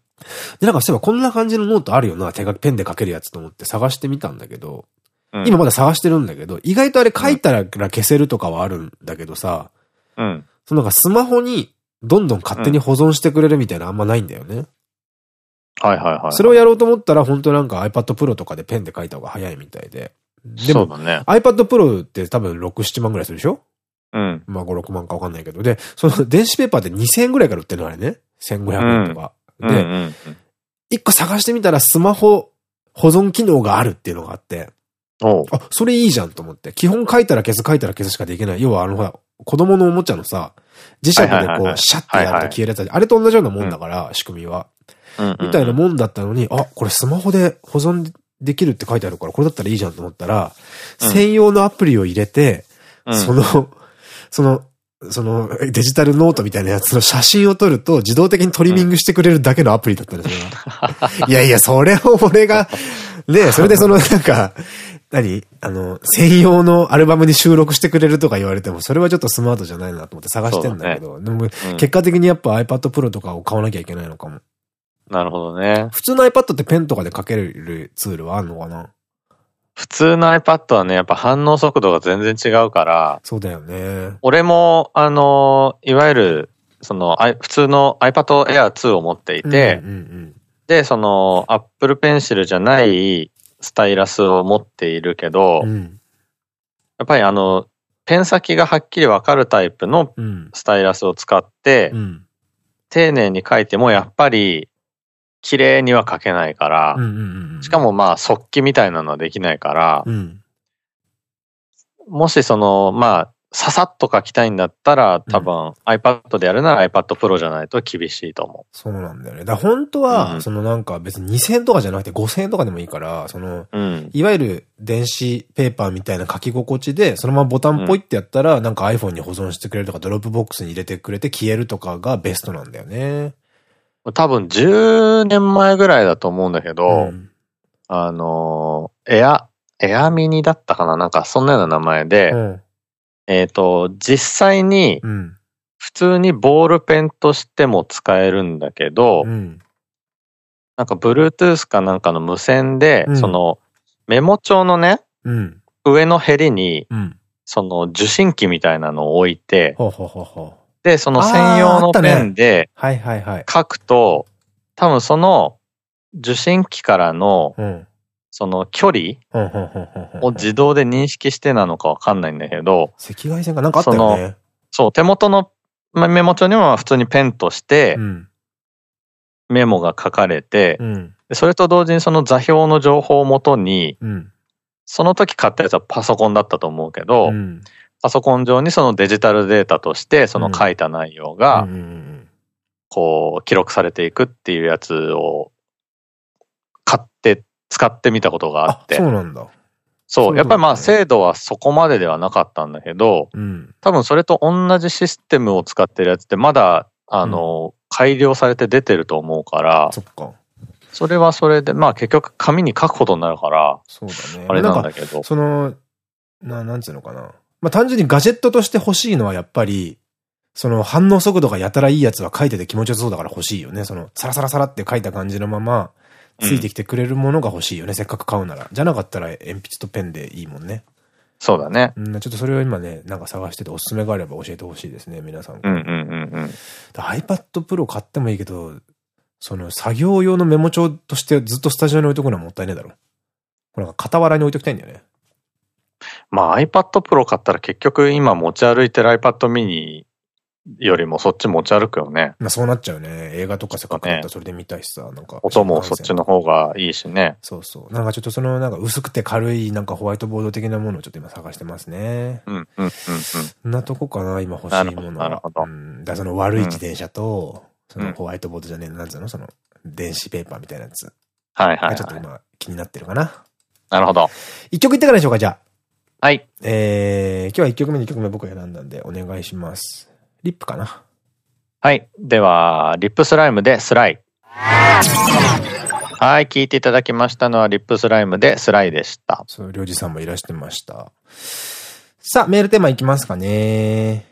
で、なんかそういえばこんな感じのノートあるよな、手書きペンで書けるやつと思って探してみたんだけど、うん、今まだ探してるんだけど、意外とあれ書いたら消せるとかはあるんだけどさ、うん。そのなんかスマホにどんどん勝手に保存してくれるみたいなあんまないんだよね。はいはいはい。それをやろうと思ったら本当なんか iPad Pro とかでペンで書いた方が早いみたいで。でも、ね、iPad Pro って多分6、7万ぐらいするでしょ？うん。まあ5、6万かわかんないけど。で、その電子ペーパーで2000円ぐらいから売ってるのあれね。1500円とか。うん、で、一個探してみたらスマホ保存機能があるっていうのがあって。あ、それいいじゃんと思って。基本書いたら消す、書いたら消すしかできない。要はあのほら、子供のおもちゃのさ、磁石でこう、シャッてやると消えるやつあれと同じようなもんだから、仕組みは。みたいなもんだったのに、あ、これスマホで保存できるって書いてあるから、これだったらいいじゃんと思ったら、専用のアプリを入れて、その、その、その、デジタルノートみたいなやつの写真を撮ると自動的にトリミングしてくれるだけのアプリだったんですよ。(laughs) いやいや、それを俺が、ね、それでそのなんか、何？あの、専用のアルバムに収録してくれるとか言われても、それはちょっとスマートじゃないなと思って探してんだけど、ね、でも、結果的にやっぱ iPad Pro とかを買わなきゃいけないのかも。なるほどね。普通の iPad ってペンとかで書けるツールはあんのかな？普通の iPad はね、やっぱ反応速度が全然違うから。そうだよね。俺も、あの、いわゆる、その、普通の iPad Air 2を持っていて、で、その、Apple Pencil じゃないスタイラスを持っているけど、うん、やっぱりあの、ペン先がはっきりわかるタイプのスタイラスを使って、うん、丁寧に書いてもやっぱり綺麗には書けないから、しかもまあ速記みたいなのはできないから、うん、もしその、まあ、ささっと書きたいんだったら、多分、iPad でやるなら iPad Pro じゃないと厳しいと思う。そうなんだよね。だ本当は、うん、そのなんか別に2000円とかじゃなくて5000円とかでもいいから、その、うん、いわゆる電子ペーパーみたいな書き心地で、そのままボタンポイってやったら、なんか iPhone に保存してくれるとか、 Dropbox に入れてくれて消えるとかがベストなんだよね。多分10年前ぐらいだと思うんだけど、うん、あの、エア、エアミニだったかな？なんかそんなような名前で、うん、えっと、実際に、普通にボールペンとしても使えるんだけど、うん、なんか Bluetooth かなんかの無線で、そのメモ帳のね、上のヘリに、その受信機みたいなのを置いて、で、その専用のペンで書くと、多分その受信機からの、その距離を自動で認識してなのかわかんないんだけど、赤外線がなんかあったよね。そう、手元のメモ帳にも普通にペンとして、メモが書かれて、それと同時にその座標の情報をもとに、その時買ったやつはパソコンだったと思うけど、パソコン上にそのデジタルデータとして、その書いた内容が、こう、記録されていくっていうやつを買って使ってみたことがあって。そうなんだ。そう。やっぱりまあ精度はそこまでではなかったんだけど、うん、多分それと同じシステムを使ってるやつってまだ、あの、うん、改良されて出てると思うから、そっか。それはそれで、まあ結局紙に書くことになるから、そうだね。あれなんだけど。その、な、なんつうのかな。まあ単純にガジェットとして欲しいのはやっぱり、その反応速度がやたらいいやつは書いてて気持ちよさそうだから欲しいよね。その、サラサラサラって書いた感じのまま、ついてきてくれるものが欲しいよね。うん、せっかく買うなら。じゃなかったら鉛筆とペンでいいもんね。そうだね。うん、ちょっとそれを今ね、なんか探してておすすめがあれば教えてほしいですね、皆さん。うんうんうんうん。iPad Pro 買ってもいいけど、その作業用のメモ帳としてずっとスタジオに置いとくのはもったいねえだろ。これ傍らに置いときたいんだよね。まあ iPad Pro 買ったら結局今持ち歩いてる iPad mini よりもそっち持ち歩くよね。まあそうなっちゃうね。映画とかせっかくだったらそれで見たいしさ、なんか。音もそっちの方がいいしね。そうそう。なんかちょっとそのなんか薄くて軽いなんかホワイトボード的なものをちょっと今探してますね。うん、うん、うん、うん。そんなとこかな、今欲しいものは。なるほど。うん。だその悪い自転車と、そのホワイトボードじゃねえ、なんつうの？その電子ペーパーみたいなやつ。はいはい。ちょっと今気になってるかな。なるほど。一曲いってからでしょうか、じゃあ。はい。えー、今日は一曲目、二曲目僕選んだんでお願いします。リップかな？はい。では、リップスライムでスライ。はい。聞いていただきましたのは、リップスライムでスライでした。そう、りょうじさんもいらしてました。さあ、メールテーマいきますかね。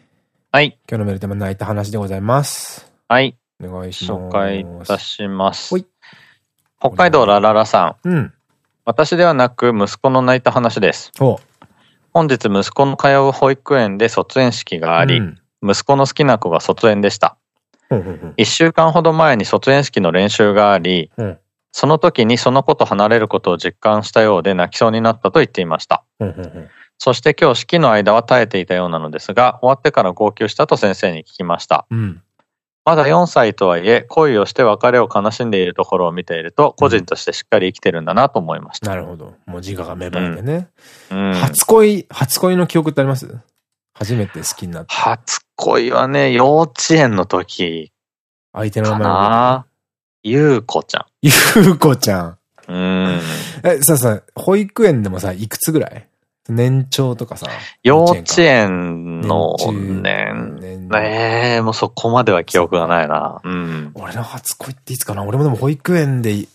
はい。今日のメールテーマ、泣いた話でございます。はい。お願いします。紹介いたします。北海道ラララさん。うん。私ではなく、息子の泣いた話です。本日、息子の通う保育園で卒園式があり、うん息子の好きな子が卒園でした。一週間ほど前に卒園式の練習があり、うん、その時にその子と離れることを実感したようで泣きそうになったと言っていました。そして今日式の間は耐えていたようなのですが、終わってから号泣したと先生に聞きました。うん、まだ4歳とはいえ、恋をして別れを悲しんでいるところを見ていると、個人としてしっかり生きてるんだなと思いました。なるほど。もう自我が芽生えてね。うん、初恋、初恋の記憶ってあります？初めて好きになった。初恋はね、幼稚園の時。相手の名前は？ゆうこちゃん。ゆうこちゃん。うん。え、ささ、保育園でもさ、いくつぐらい？年長とかさ。幼稚園の年。年ねえ、もうそこまでは記憶がないな。うん。俺の初恋っていつかな俺もでも保育園で、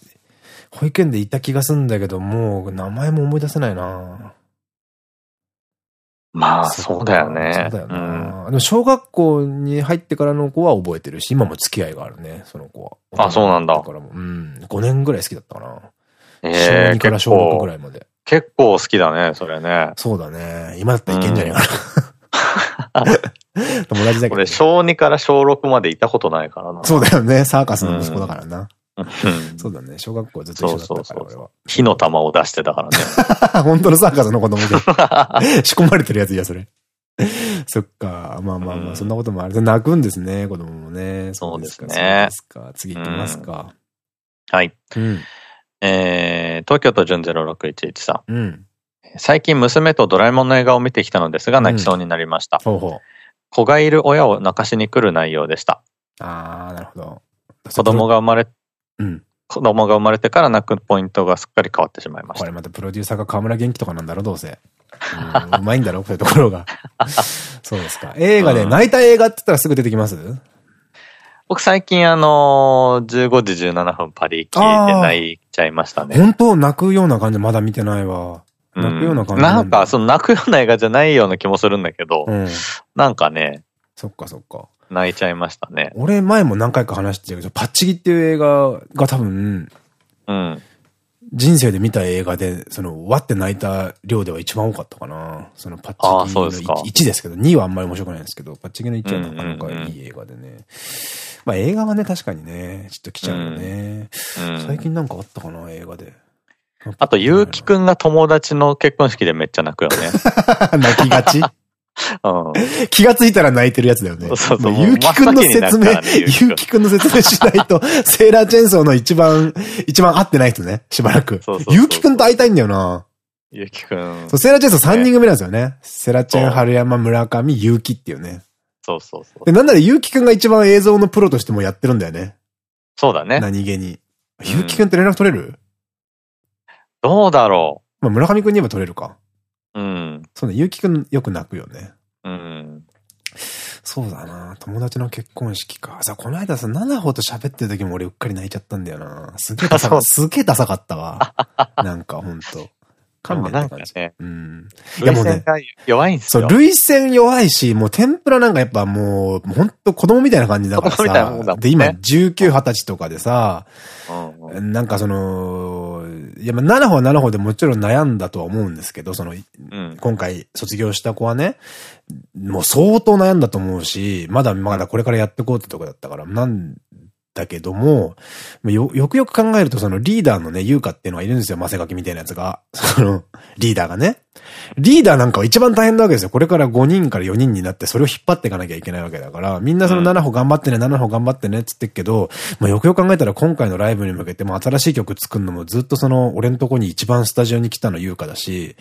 保育園でいた気がするんだけど、もう名前も思い出せないなまあ、そうだよね。そうだよな、うん、でも小学校に入ってからの子は覚えてるし、今も付き合いがあるね、その子は。あ、そうなんだ。だからもう、うん、5年ぐらい好きだったかな。ええー、小2から小6ぐらいまで。結構好きだね、それね。そうだね。今だったらいけんじゃねえかな。(laughs) 友達だけど。俺、小2から小6までいたことないからな。そうだよね。サーカスの息子だからな。そうだね。小学校ずっと一緒だったから俺は。火の玉を出してたからね。(laughs) 本当のサーカスの子供で。(laughs) 仕込まれてるやつや、それ。そっか。まあまあまあ、そんなこともある。泣くんですね、子供もね。そうですね。そうですか。次行きますか。はい。うんえー、東京都純0611さん。うん、最近娘とドラえもんの映画を見てきたのですが泣きそうになりました。うん、ほうほう子がいる親を泣かしに来る内容でした。ああ、なるほど。子供が生まれ、うん。子供が生まれてから泣くポイントがすっかり変わってしまいました。これまたプロデューサーが河村元気とかなんだろ、どうせ。うまいんだろ、そういうところが。(laughs) そうですか。映画で、泣いた映画って言ったらすぐ出てきます？僕最近あのー、15時17分パリ行きで泣いちゃいましたね。本当泣くような感じまだ見てないわ。泣くような感じなんか、その泣くような映画じゃないような気もするんだけど、うん、なんかね。そっかそっか。泣いちゃいましたね。俺前も何回か話してるけど、パッチギっていう映画が多分、うん。人生で見た映画で、その、わって泣いた量では一番多かったかな。そのパッチギの 1, 1ですけど、2はあんまり面白くないんですけど、パッチギの1はなかなかいい映画でね。まあ映画はね、確かにね、ちょっと来ちゃうよね。うん、最近なんかあったかな、映画で。あと、ゆうきくんが友達の結婚式でめっちゃ泣くよね。(laughs) 泣きがち気がついたら泣いてるやつだよね。そうそう。ゆうきくんの説明、ゆうきくんの説明しないと、(laughs) セーラーチェンソーの一番、一番合ってない人ね、しばらく。ゆうきくんと会いたいんだよな。ゆうきくん。そう、セーラーチェンソー3人組なんですよね。セラチェン、春山、村上、ゆうきっていうね。そうそうそう。で、なんならゆうきくんが一番映像のプロとしてもやってるんだよね。そうだね。何気に。ゆうきくんって連絡取れる？どうだろう。まあ、村上くんに言えば取れるか。うん。そうね、ゆうきくんよく泣くよね。うん。そうだな友達の結婚式か。さ、この間さ、七歩と喋ってる時も俺うっかり泣いちゃったんだよなすげえダサかった。(laughs) すげえダサかったわ。(laughs) なんかほんと。勘弁な感じ。ね、うん。いやもうね。弱いんすよ。そう、類線弱いし、もう天ぷらなんかやっぱもう、ほんと子供みたいな感じだからさ。ね、で、今19、20歳とかでさ、うんうん、なんかその、いや、まあ、7歩は7歩でもちろん悩んだとは思うんですけど、その、うん、今回卒業した子はね、もう相当悩んだと思うし、まだまだこれからやっていこうってとこだったから、なんだけども、よ、よくよく考えるとそのリーダーのね、優香っていうのがいるんですよ、マセガキみたいなやつが。その、リーダーがね。リーダーなんかは一番大変なわけですよ。これから5人から4人になってそれを引っ張っていかなきゃいけないわけだから、みんなその7歩頑張ってね、7歩頑張ってねって言ってっけど、まあよくよく考えたら今回のライブに向けても新しい曲作るのもずっとその、俺のとこに一番スタジオに来たの優香だし、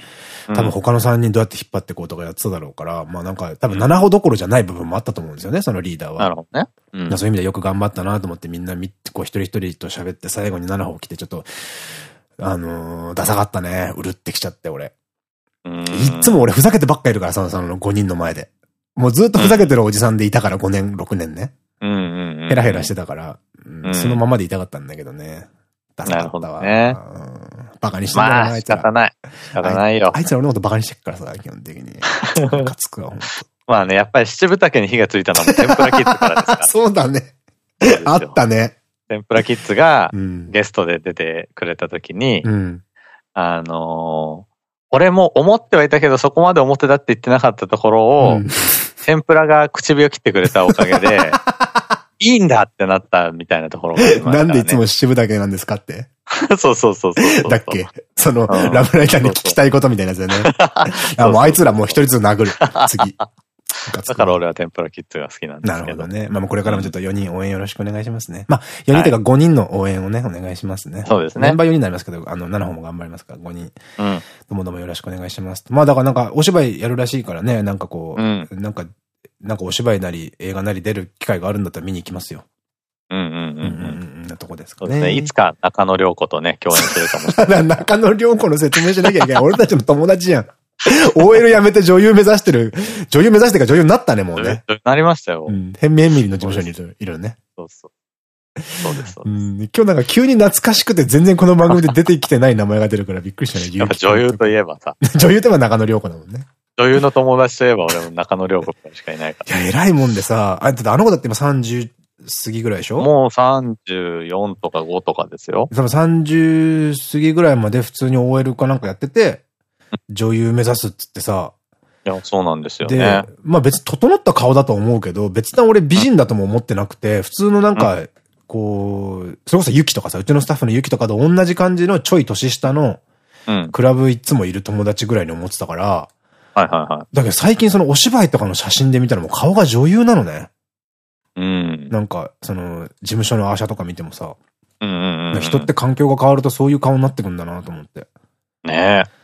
多分他の3人どうやって引っ張っていこうとかやってただろうから、まあなんか多分7歩どころじゃない部分もあったと思うんですよね、そのリーダーは。なるほどね。うん、そういう意味でよく頑張ったなと思ってみんなみ、こう一人一人と喋って最後に7歩来てちょっと、あのー、ダサかったね。うるってきちゃって、俺。いつも俺ふざけてばっかいるから、その、その5人の前で。もうずっとふざけてるおじさんでいたから5年、6年ね。ヘラヘラしてたから、うん、そのままでいたかったんだけどね。ダサかったわ。ね、バカにしてんだな、あいつら。仕方ない。仕方ないよ。あいつら俺のことバカにしてっからさ、基本的に。(laughs) ムカつくわ、ほんと。まあね、やっぱり七分丈に火がついたのも天ぷらキッズからですから。(laughs) そうだね。あったね。天ぷらキッズがゲストで出てくれた時に、うん、あのー、俺も思ってはいたけど、そこまで表だって言ってなかったところを、うん、天ぷらが唇を切ってくれたおかげで、(laughs) いいんだってなったみたいなところが、ね、なんでいつも七分だけなんですかって？(laughs) そうそうそうそうだっけ？その、ラブライターに聞きたいことみたいなやつだよね。(laughs) あ、もうあいつらもう。一人ずつ殴る。次。だから俺は天ぷらキッズが好きなんですけど。なるほどね。まあこれからもちょっと4人応援よろしくお願いしますね。まあ4人というか5人の応援をね、お願いしますね。そうですね。メンバー4人になりますけど、あの、7本も頑張りますから、5人。うん。どうもどうもよろしくお願いします。まあだからなんかお芝居やるらしいからね、なんかこう、うん、なんか、なんかお芝居なり映画なり出る機会があるんだったら見に行きますよ。うんうんうんうん。なとこです。かね。ね。いつか中野良子とね、共演するかもしれない。(laughs) 中野良子の説明しなきゃいけない。俺たちの友達じゃん。(laughs) OL 辞めて女優目指してる。女優目指してか女優になったね、もうね。なりましたよ。うん。ヘンミヘンミリの事務所にいるね。そうそう。そうです、そう。今日なんか急に懐かしくて全然この番組で出てきてない名前が出るからびっくりしたね。やっぱ女優といえばさ。女優といえば中野良子だもんね。女優の友達といえば俺も中野良子しかいないから。いや、偉いもんでさ、あ、だってあの子だって今30過ぎぐらいでしょ？もう34とか5とかですよ。その30過ぎぐらいまで普通に OL かなんかやってて、女優目指すっつってさ。いや、そうなんですよね。で、まあ別に整った顔だと思うけど、別段俺美人だとも思ってなくて、普通のなんか、こう、それこそユキとかさ、うちのスタッフのユキとかと同じ感じのちょい年下の、クラブいつもいる友達ぐらいに思ってたから、はいはいはい。だけど最近そのお芝居とかの写真で見たらもう顔が女優なのね。うん。なんか、その、事務所のアーシャとか見てもさ、人って環境が変わるとそういう顔になってくんだなと思って。ねえ。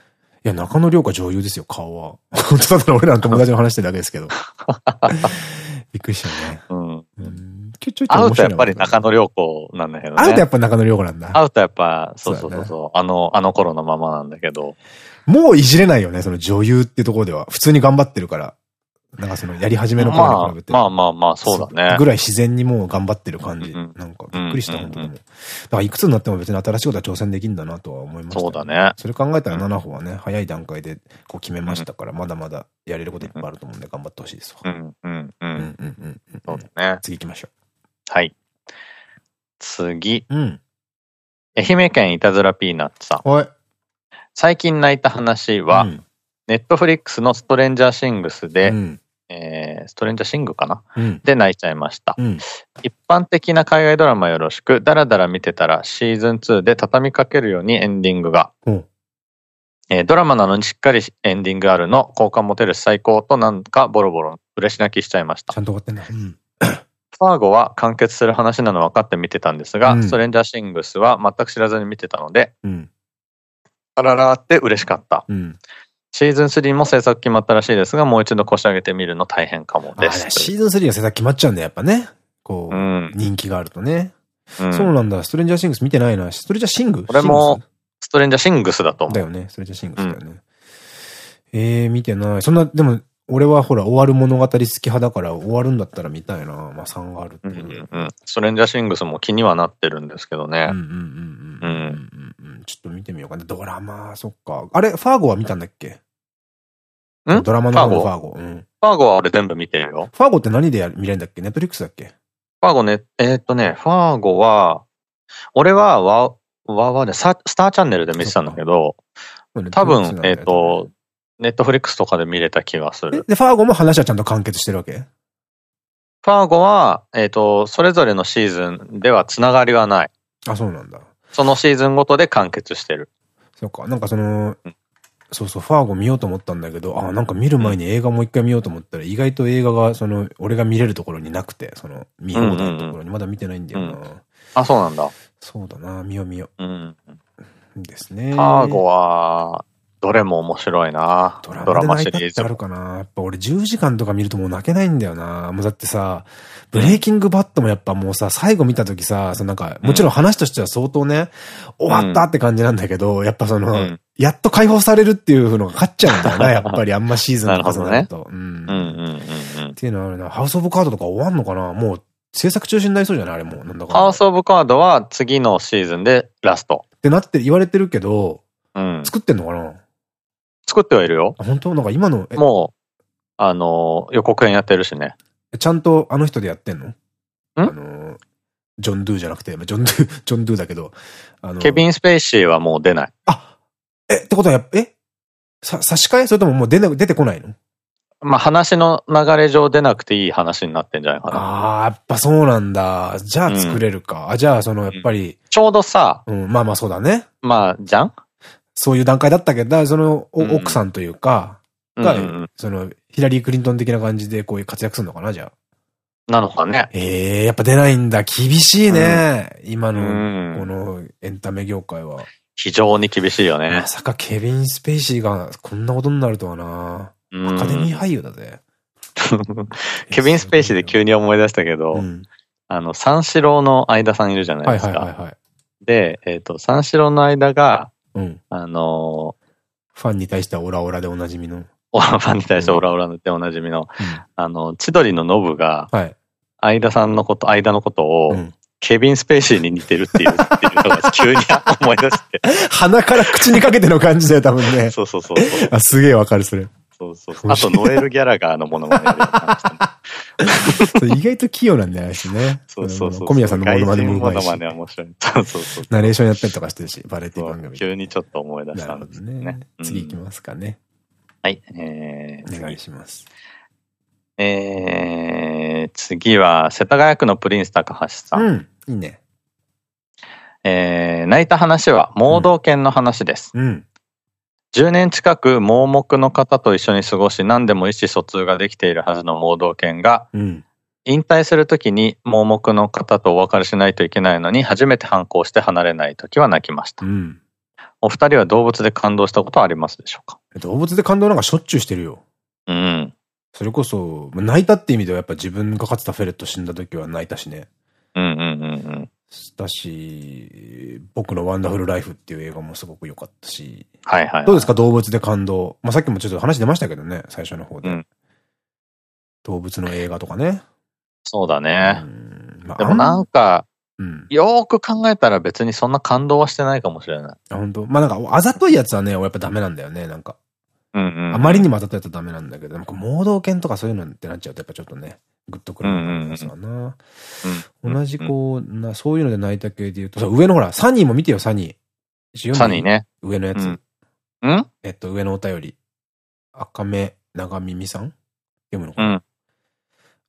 いや、中野良子女優ですよ、顔は。(laughs) 本当だ俺らの友達の話してるだけですけど。(laughs) びっくりしたね。うん。会うとやっぱり中野良子なんだけどね。会うとやっぱ中野良子なんだ。会うとやっぱ、そうそうそうそう、あの、あの頃のままなんだけど。もういじれないよね、その女優ってところでは。普通に頑張ってるから。なんかそのやり始めの頃に比べて。まあまあまあ、そうだね。ぐらい自然にもう頑張ってる感じ。なんかびっくりした、本当に。だからいくつになっても別に新しいことは挑戦できるんだなとは思いました。そうだね。それ考えたら7歩はね、早い段階でこう決めましたから、まだまだやれることいっぱいあると思うんで頑張ってほしいですわ。うんうんうん。うんうんうん。そうだね。次行きましょう。はい。次。うん。愛媛県いたずらピーナッツさん。はい。最近泣いた話は、ネットフリックスのストレンジャーシングスで、うんえー、ストレンジャーシングかな、うん、で泣いちゃいました、うん、一般的な海外ドラマよろしく、だらだら見てたらシーズン2で畳みかけるようにエンディングが。うん、えー、ドラマなのにしっかりエンディングあるの、好感持てるし最高となんかボロボロ嬉し泣きしちゃいました。ちゃんと終わってんだ。うん。ファーゴは完結する話なの分かって見てたんですが、うん、ストレンジャーシングスは全く知らずに見てたので、うん、あららって嬉しかった。うん、シーズン3も制作決まったらしいですが、もう一度腰上げてみるの大変かもです。シーズン3は制作決まっちゃうんだやっぱね。こう、うん、人気があるとね。うん、そうなんだ。ストレンジャーシングス見てないな。ストレンジャーシング俺も、ストレンジャーシングスだと思う。だよね。ストレンジャーシングスだよね。うん、ええー、見てない。そんな、でも、俺はほら、終わる物語好き派だから、終わるんだったら見たいな。まあ、3があるっていう。うんうん。ストレンジャーシングスも気にはなってるんですけどね。うんうんうんうん。うん。ちょっと見てみようかな。ドラマ、そっか。あれ、ファーゴは見たんだっけ？ん？ドラマの方のファーゴ。うん。ファーゴは俺全部見てるよ。ファーゴって何で見れるんだっけ？ Netflix だっけ？ファーゴね、えー、っとね、ファーゴは、俺はわ、わわで、スターチャンネルで見てたんだけど、多分、えっと、 Netflix とかで見れた気がする。で、ファーゴも話はちゃんと完結してるわけ？ファーゴは、えっ、と、それぞれのシーズンではつながりはない。あ、そうなんだ。そのシーズンごとで完結してる。そうか。なんかその、うん、そうそう、ファーゴ見ようと思ったんだけど、あ、なんか見る前に映画もう一回見ようと思ったら、意外と映画が、その、俺が見れるところになくて、その、見ようとところにまだ見てないんだよな。うんうん、あ、そうなんだ。そうだな、見よう見よう。うん。ですね。ファーゴは、どれも面白いなドラマシリーズ。あるかなやっぱ俺10時間とか見るともう泣けないんだよなもうだってさ、ブレイキングバットもやっぱもうさ、最後見た時さ、そのなんか、もちろん話としては相当ね、終わったって感じなんだけど、やっぱその、やっと解放されるっていうのが勝っちゃうんだよな、(laughs) やっぱりあんまシーズンとか重なると。うん。っていうのはあるな。ハウスオブカードとか終わんのかな？もう制作中止になりそうじゃない？あれも。なんだか。ハウスオブカードは次のシーズンでラスト。ってなって言われてるけど、うん、作ってんのかな？作ってはいるよ。本当？なんか今の。もう、あの、予告編やってるしね。ちゃんとあの人でやってんの？ん？あの、ジョン・ドゥじゃなくて、ジョン・ドゥ、(laughs) ジョン・ドゥだけど、あの、ケビン・スペイシーはもう出ない。あえ、ってことはや、え？さ、差し替え？それとももう出な、出てこないの？まあ話の流れ上出なくていい話になってんじゃないかな。ああ、やっぱそうなんだ。じゃあ作れるか。うん、あじゃあそのやっぱり、うん、ちょうどさ、うん、まあまあそうだね。まあ、じゃん？そういう段階だったけど、その、奥さんというか、が、その、ヒラリー・クリントン的な感じでこういう活躍するのかな、じゃあ。なのかね。ええー、やっぱ出ないんだ。厳しいね。うん、今の、このエンタメ業界は。非常に厳しいよね。まさかケビン・スペイシーがこんなことになるとはな。アカデミー俳優だぜ。(laughs) ケビン・スペイシーで急に思い出したけど、うん、あの、三四郎の相田さんいるじゃないですか。で、えっ、ー、と、三四郎の間が、うん、あのー、ファンに対してはオラオラでおなじみの。(laughs) ファンに対してオラオラでおなじみの、うん、あの、千鳥のノブが、はい、間さんのこと、間のことを、うん、ケビン・スペーシーに似てるっていう、っていうのが急に思い出して。(laughs) 鼻から口にかけての感じだよ、多分ね。そうそうそうあ、すげえわかる、それ。そうそうそう。あと、ノエル・ギャラガーのものまね (laughs) 意外と器用なんだよ、ね。そうそうそう。小宮さんのものまねもうまいし。モノマネ面白い。そうそうそう。ナレーションやったりとかしてるし、バレエティ番組。急にちょっと思い出したんですね。次行きますかね。はい、えー、お願いします。えー、次は、世田谷区のプリンス高橋さん。うん、いいね。えー、泣いた話は盲導犬の話です。うん。10年近く盲目の方と一緒に過ごし、何でも意思疎通ができているはずの盲導犬が、うん、引退するときに盲目の方とお別れしないといけないのに、初めて反抗して離れないときは泣きました。うん、お二人は動物で感動したことはありますでしょうか？動物で感動なんかしょっちゅうしてるよ。うん。それこそ、泣いたって意味ではやっぱ自分が飼ってたフェレット死んだ時は泣いたしね。うんうんうんうん。だし、僕のワンダフルライフっていう映画もすごく良かったし。はいはい、どうですか？動物で感動。まあ、さっきもちょっと話出ましたけどね、最初の方で。うん、動物の映画とかね。そうだね。まあ、でもなんか、うん、よーく考えたら別にそんな感動はしてないかもしれない。あ、本当？まあなんか、あざといやつはね、やっぱダメなんだよね、なんか。あまりにもあざといやつはダメなんだけど、なんか盲導犬とかそういうのってなっちゃうとやっぱちょっとね。グッとくるんですわな。同じこう、な、そういうので泣いた系で言うと、上のほら、サニーも見てよ、サニー。サニーね。上のやつ。んえっと、上のお便り。赤目長耳さん？読むのかな、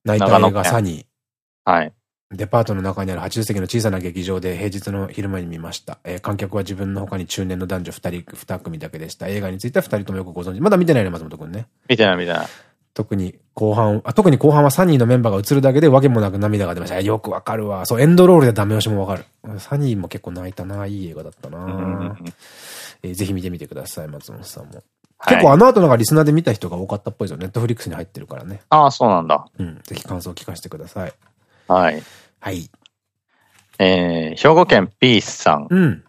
泣いた映画サニー。はい。デパートの中にある80席の小さな劇場で平日の昼間に見ました。えー、観客は自分の他に中年の男女2人、2組だけでした。映画については2人ともよくご存知。まだ見てないね、松本くんね。見てない、見てない。特に後半、あ、特に後半はサニーのメンバーが映るだけでわけもなく涙が出ました。よくわかるわ。そう、エンドロールでダメ押しもわかる。サニーも結構泣いたな。いい映画だったな。えー、ぜひ見てみてください、松本さんも。はい、結構あの後なんかリスナーで見た人が多かったっぽいですよ。ネットフリックスに入ってるからね。ああ、そうなんだ。うん。ぜひ感想を聞かせてください。はい。はい。えー、兵庫県ピースさん。うん。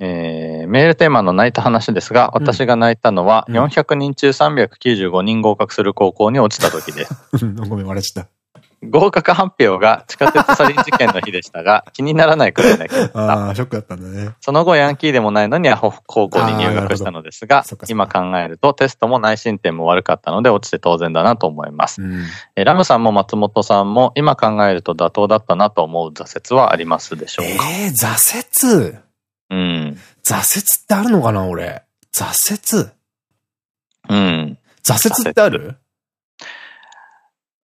えー、メールテーマの泣いた話ですが、私が泣いたのは、400人中395人合格する高校に落ちた時です。(laughs) ごめん、笑っちゃった。合格発表が地下鉄サリン事件の日でしたが、(laughs) 気にならないくらい泣きました。ああ、ショックだったんだね。その後、ヤンキーでもないのにアホ高校に入学したのですが、今考えるとテストも内申点も悪かったので落ちて当然だなと思います。うん、えラムさんも松本さんも今考えると妥当だったなと思う挫折はありますでしょうか？えー、挫折？うん。挫折ってあるのかな、俺。挫折？うん。挫折ってある？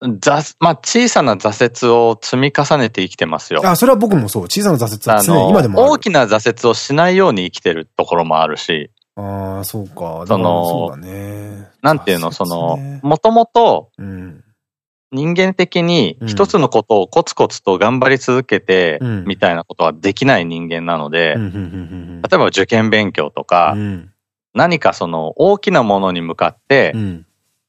挫、まあ、小さな挫折を積み重ねて生きてますよ。あ、それは僕もそう。小さな挫折は常に今でも大きな挫折をしないように生きてるところもあるし。ああ、そうか。その、そうだね。なんていうの、その、もともと、人間的に一つのことをコツコツと頑張り続けて、みたいなことはできない人間なので、例えば受験勉強とか、何かその大きなものに向かって、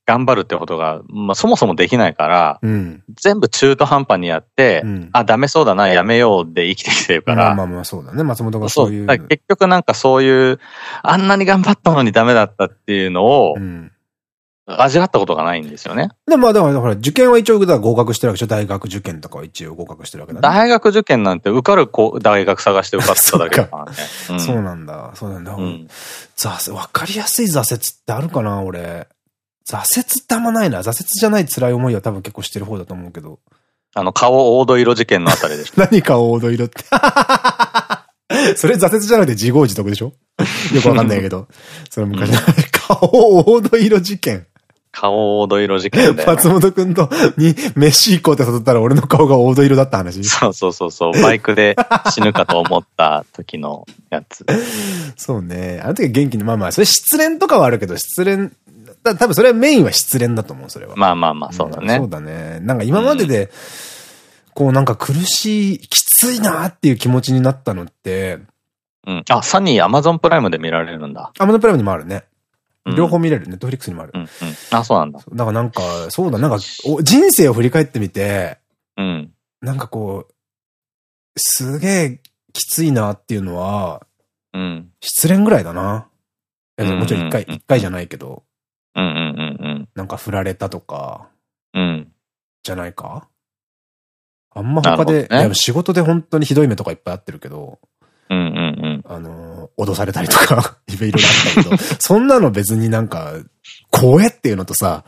頑張るってことが、まあ、そもそもできないから、うん、全部中途半端にやって、うん、あ、ダメそうだな、やめようで生きてきてるから。まあまあまあそうだね。松本がそういう。そう。結局なんかそういう、あんなに頑張ったのにダメだったっていうのを、うん味わったことがないんですよね。でもまあだから、ほら、受験は一応合格してるわけでしょ大学受験とかは一応合格してるわけだね。大学受験なんて受かる大学探して受かっただけだからね。そ (laughs) うそうなんだ。そうなんだ。うん、挫折、わかりやすい挫折ってあるかな俺。挫折ってあんまないな。挫折じゃない辛い思いは多分結構してる方だと思うけど。あの、顔黄土色事件のあたりでしょ。(laughs) 何顔黄土色って？(laughs) それ挫折じゃなくて自業自得でしょ？よくわかんないけど。それ昔の、顔黄土色事件。顔黄土色事件で。(laughs) 松本くんと、に、飯行こうって誘ったら俺の顔が黄土色だった話。そうそうそうそう。バイクで死ぬかと思った時のやつ。(laughs) そうね。あの時元気に、まあまあ、それ失恋とかはあるけど、失恋、多分それはメインは失恋だと思う、それは。まあまあまあ、そうだね、そうだね。なんか今までで、こうなんか苦しい、きついなっていう気持ちになったのって、うん。あ、サニーアマゾンプライムで見られるんだ。アマゾンプライムにもあるね。両方見れる。ネットフリックスにもある。あ、そうなんだ。だからなんか、そうだ、なんか、人生を振り返ってみて、うん。なんかこう、すげえきついなっていうのは、うん。失恋ぐらいだな。もちろん一回、一回じゃないけど。うんうんうんうん。なんか振られたとか。うん。じゃないか？あんま他で、ね、仕事で本当にひどい目とかいっぱいあってるけど。うんうんうん。あの、脅されたりとか (laughs) いろいろあったけど、そんなの別になんか、怖えっていうのとさ、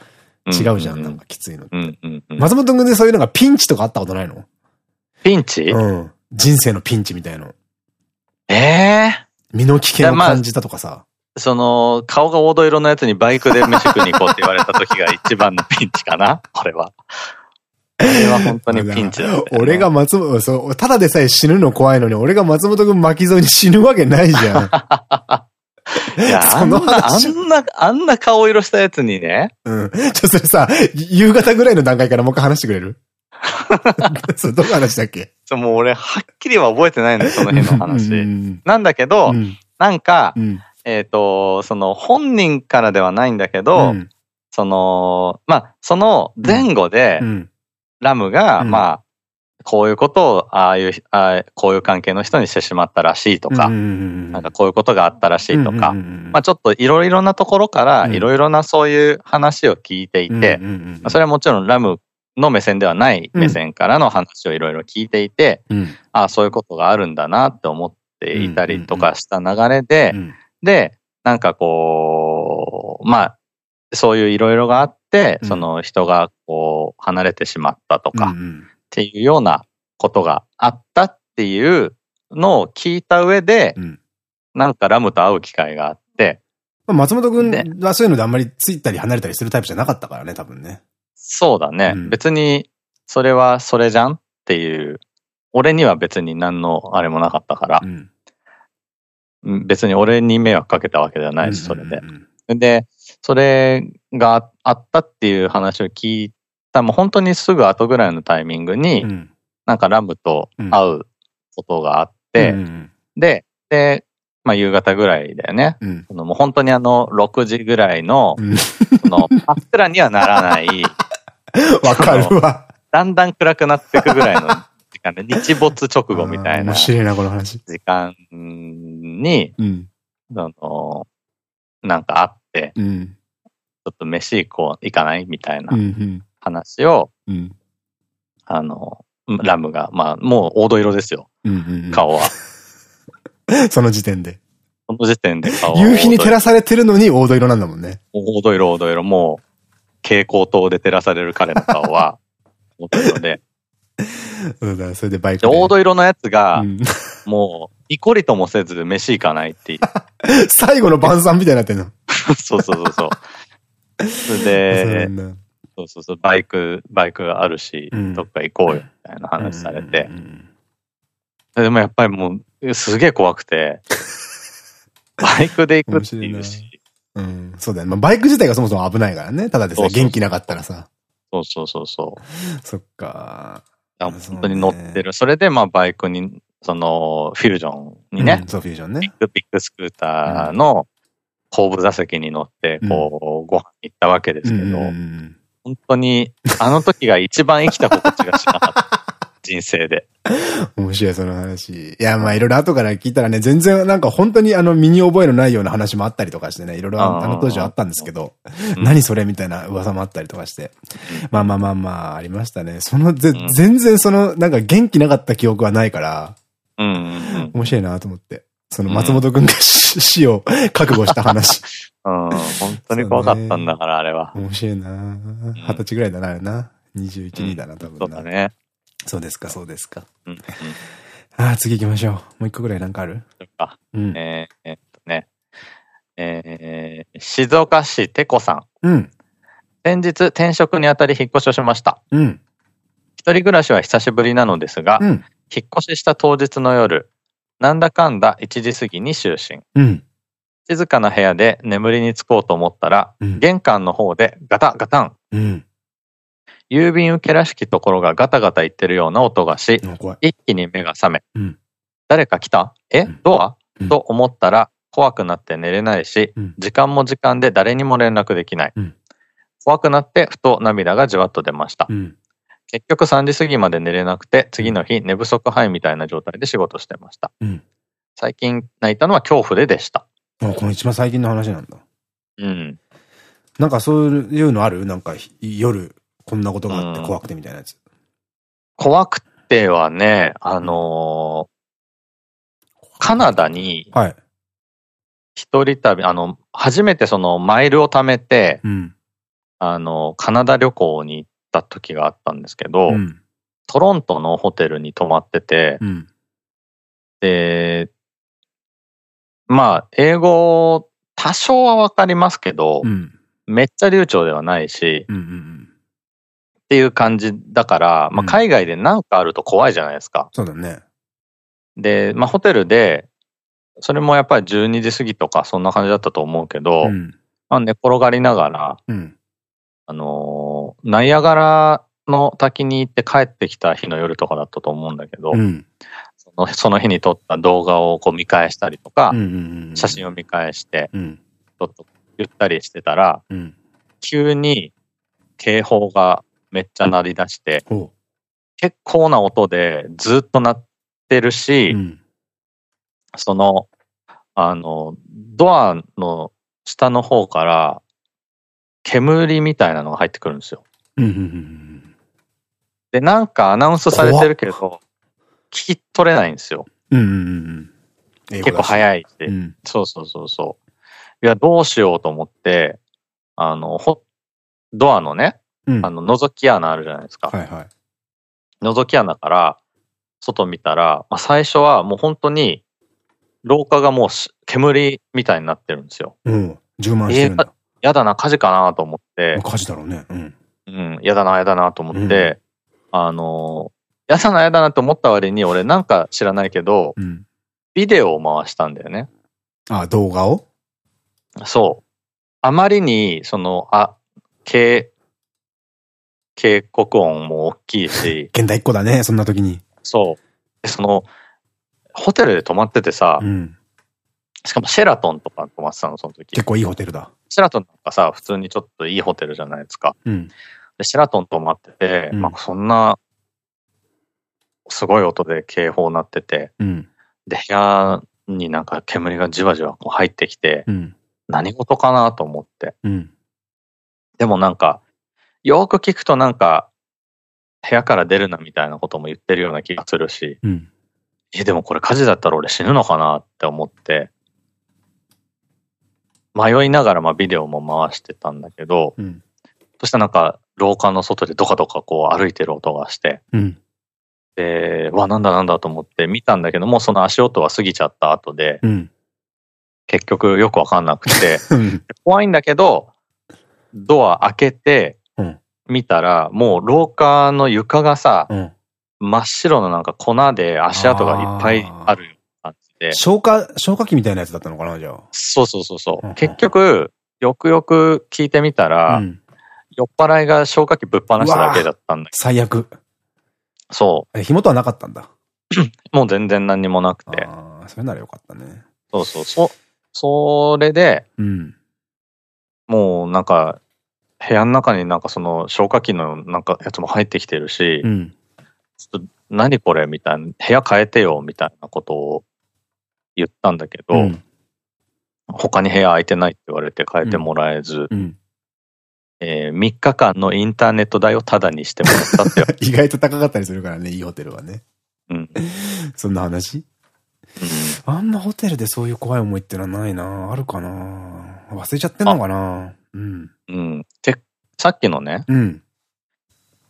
違うじゃん、なんかきついのって。松本君でそういうのがピンチとかあったことないの？ピンチ？うん。人生のピンチみたいな。ええー、身の危険を感じたとかさ。その、顔が黄土色のやつにバイクで飯食いに行こうって言われた時が一番のピンチかな？これは。これは本当にピンチだ、ね、俺が松本、そう、ただでさえ死ぬの怖いのに、俺が松本くん巻き添えに死ぬわけないじゃん。いや、その話。あんな、あんな顔色したやつにね。うん。ちょ、それさ、夕方ぐらいの段階からもう一回話してくれる？(laughs) そう、どこ話だっけ？もう俺、はっきりは覚えてないのよ、その辺の話。なんだけど、うん、なんか、うん、えっと、その、本人からではないんだけど、うん、その、まあ、その前後で、ラムが、まあ、こういうことを、ああいう、あこういう関係の人にしてしまったらしいとか、なんかこういうことがあったらしいとか、まあちょっといろいろなところから、いろいろなそういう話を聞いていて、それはもちろんラムの目線ではない目線からの話をいろいろ聞いていて、うん、ああ、そういうことがあるんだなって思っていたりとかした流れで、で、なんかこう、まあ、そういういろいろがあって、その人がこう離れてしまったとか、っていうようなことがあったっていうのを聞いた上で、なんかラムと会う機会があって、松本くんはそういうのであんまりついたり離れたりするタイプじゃなかったからね、多分ね。そうだね。うん、別に、それはそれじゃんっていう、俺には別に何のあれもなかったから、うん、別に俺に迷惑かけたわけではないし、それで。で、それがあったっていう話を聞いた、もう本当にすぐ後ぐらいのタイミングに、うん、なんかラムと会うことがあって、で、で、まあ夕方ぐらいだよね。うん、そのもう本当にあの6時ぐらいの、その、真っ暗にはならない、(laughs) わかるわ。だんだん暗くなっていくぐらいの時間で、日没直後みたいな。面白いな、この話。時間に、うん、あの、なんかあって、うん、ちょっと飯行こう、行かない？みたいな話を、うん、あの、ラムが、まあ、もう黄土色ですよ。顔は。(laughs) その時点で。その時点で顔は。(laughs) 夕日に照らされてるのに黄土色なんだもんね。黄土色、黄土色。もう、蛍光灯で照らされる彼の顔は、(laughs) 黄土色で。そうだ、それでバイク黄土色のやつが、うん、もう、いこりともせず飯行かないっていう。最後の晩餐みたいになってんのそうそうそうそう。それで、そうそうそう、バイク、バイクがあるし、うん、どっか行こうよ、みたいな話されて。でもやっぱりもう、すげえ怖くて、(laughs) バイクで行くっていうし、うん、そうだよ、ね。まあ、バイク自体がそもそも危ないからね。ただでさ、元気なかったらさ。そうそうそうそう。そっか。本当に乗ってる。それで、まあ、バイクに、その、フュージョンにね。うん、そう、フュージョンね。ビッグビッグスクーターの後部座席に乗って、こう、ご飯行ったわけですけど、本当に、あの時が一番生きた心地がしなかった。(laughs) 人生で。面白い、その話。いや、まあいろいろ後から聞いたらね、全然なんか本当にあの身に覚えのないような話もあったりとかしてね、いろいろあの当時はあったんですけど、何それみたいな噂もあったりとかして。まあまあまあまあ、ありましたね。そのぜ、全然その、なんか元気なかった記憶はないから、面白いなと思って。その松本くんが死を覚悟した話。(laughs) うん、本当に怖かったんだから、あれは。面白いな二十歳ぐらいだな、あれな。21、2だな、多分そうだね。そうですか、そうですか。うん、ああ、次行きましょう。もう一個ぐらいなんかある？そっか。うん、えー、えっとね。えー、静岡市てこさん。うん。先日転職にあたり引っ越しをしました。うん。一人暮らしは久しぶりなのですが、うん、引っ越しした当日の夜、なんだかんだ1時過ぎに就寝。うん。静かな部屋で眠りにつこうと思ったら、うん、玄関の方でガタガタン。うん。郵便受けらしきところがガタガタ言ってるような音がし、一気に目が覚め、うん、誰か来た？え、うん、ドア、うん、と思ったら怖くなって寝れないし、時間も時間で誰にも連絡できない。怖くなってふと涙がじわっと出ました。結局3時過ぎまで寝れなくて、次の日寝不足範囲みたいな状態で仕事してました。うん、最近泣いたのは恐怖ででした。あ、この一番最近の話なんだ。うん。なんかそういうのある？なんか夜こんなことがあって怖くてみたいなやつ。うん、怖くてはね、あのー、カナダに、はい。一人旅、あの、初めてそのマイルを貯めて、うん、あの、カナダ旅行に行った時があったんですけど、うん、トロントのホテルに泊まってて、うん、で、まあ、英語、多少はわかりますけど、めっちゃ流暢ではないし、っていう感じだから、まあ、海外で何かあると怖いじゃないですか。そうだね。で、まあ、ホテルで、それもやっぱり12時過ぎとかそんな感じだったと思うけど、うん、まあ寝転がりながら、うん、あのー、ナイアガラの滝に行って帰ってきた日の夜とかだったと思うんだけど、うん、そのその日に撮った動画をこう見返したりとか、写真を見返して、ちょっとゆったりしてたら、急に警報がめっちゃ鳴り出して、結構な音でずっと鳴ってるし、その、あの、ドアの下の方から煙みたいなのが入ってくるんですよ。で、なんかアナウンスされてるけど、聞き取れないんですよ。結構早いって、うん、そうそうそうそう。いや、どうしようと思って、あの、ほ、ドアのね、うん、あの、覗き穴あるじゃないですか。はいはい。覗き穴から、外見たら、まあ、最初はもう本当に、廊下がもう煙みたいになってるんですよ。うん。充満してるんだ。やだな、火事かなと思って。火事だろうね。うん。うん、やだな、やだなと思って、うん、あの、やだな、やだなと思った割に、俺なんか知らないけど、うん、ビデオを回したんだよね。あ、動画を？そう。あまりに、その、あ、警、警告音も大きいし。(laughs) 現代っ子だね、そんな時に。そう。で、その、ホテルで泊まっててさ、うん、しかもシェラトンとか泊まってたの、その時。結構いいホテルだ。シェラトンなんかさ、普通にちょっといいホテルじゃないですか。うん、でシェラトン泊まってて、うん、まあそんな、すごい音で警報鳴ってて、うん、で、部屋になんか煙がじわじわこう入ってきて、何事かなと思って。でもなんか、よく聞くとなんか、部屋から出るなみたいなことも言ってるような気がするし、うん、え、でもこれ火事だったら俺死ぬのかなって思って、迷いながらまあビデオも回してたんだけど、うん、そしたらなんか廊下の外でどかどかこう歩いてる音がして、うん、で、わ、なんだなんだと思って見たんだけども、その足音は過ぎちゃった後で、うん、結局よくわかんなくて、(laughs) 怖いんだけど、ドア開けて、見たら、もう廊下の床がさ、真っ白のなんか粉で足跡がいっぱいある感じで。消火、消火器みたいなやつだったのかな、じゃあ。そうそうそうそう。結局、よくよく聞いてみたら、うん、酔っ払いが消火器ぶっ放しただけだったんだ最悪。そう。え、火元はなかったんだ。(coughs) もう全然何にもなくて。ああ、それならよかったね。そうそう、そ、それで、うん、もうなんか、部屋の中になんかその消火器のなんかやつも入ってきてるし、うん、ちょっと何これみたいな、部屋変えてよみたいなことを言ったんだけど、うん、他に部屋空いてないって言われて変えてもらえず、うんえー、3日間のインターネット代をタダにしてもらったって (laughs) 意外と高かったりするからね、いいホテルはね。うん。そんな話、うん、あんまホテルでそういう怖い思いってのはないなあるかな忘れちゃってんのかなうん。うん。て、さっきのね、うん。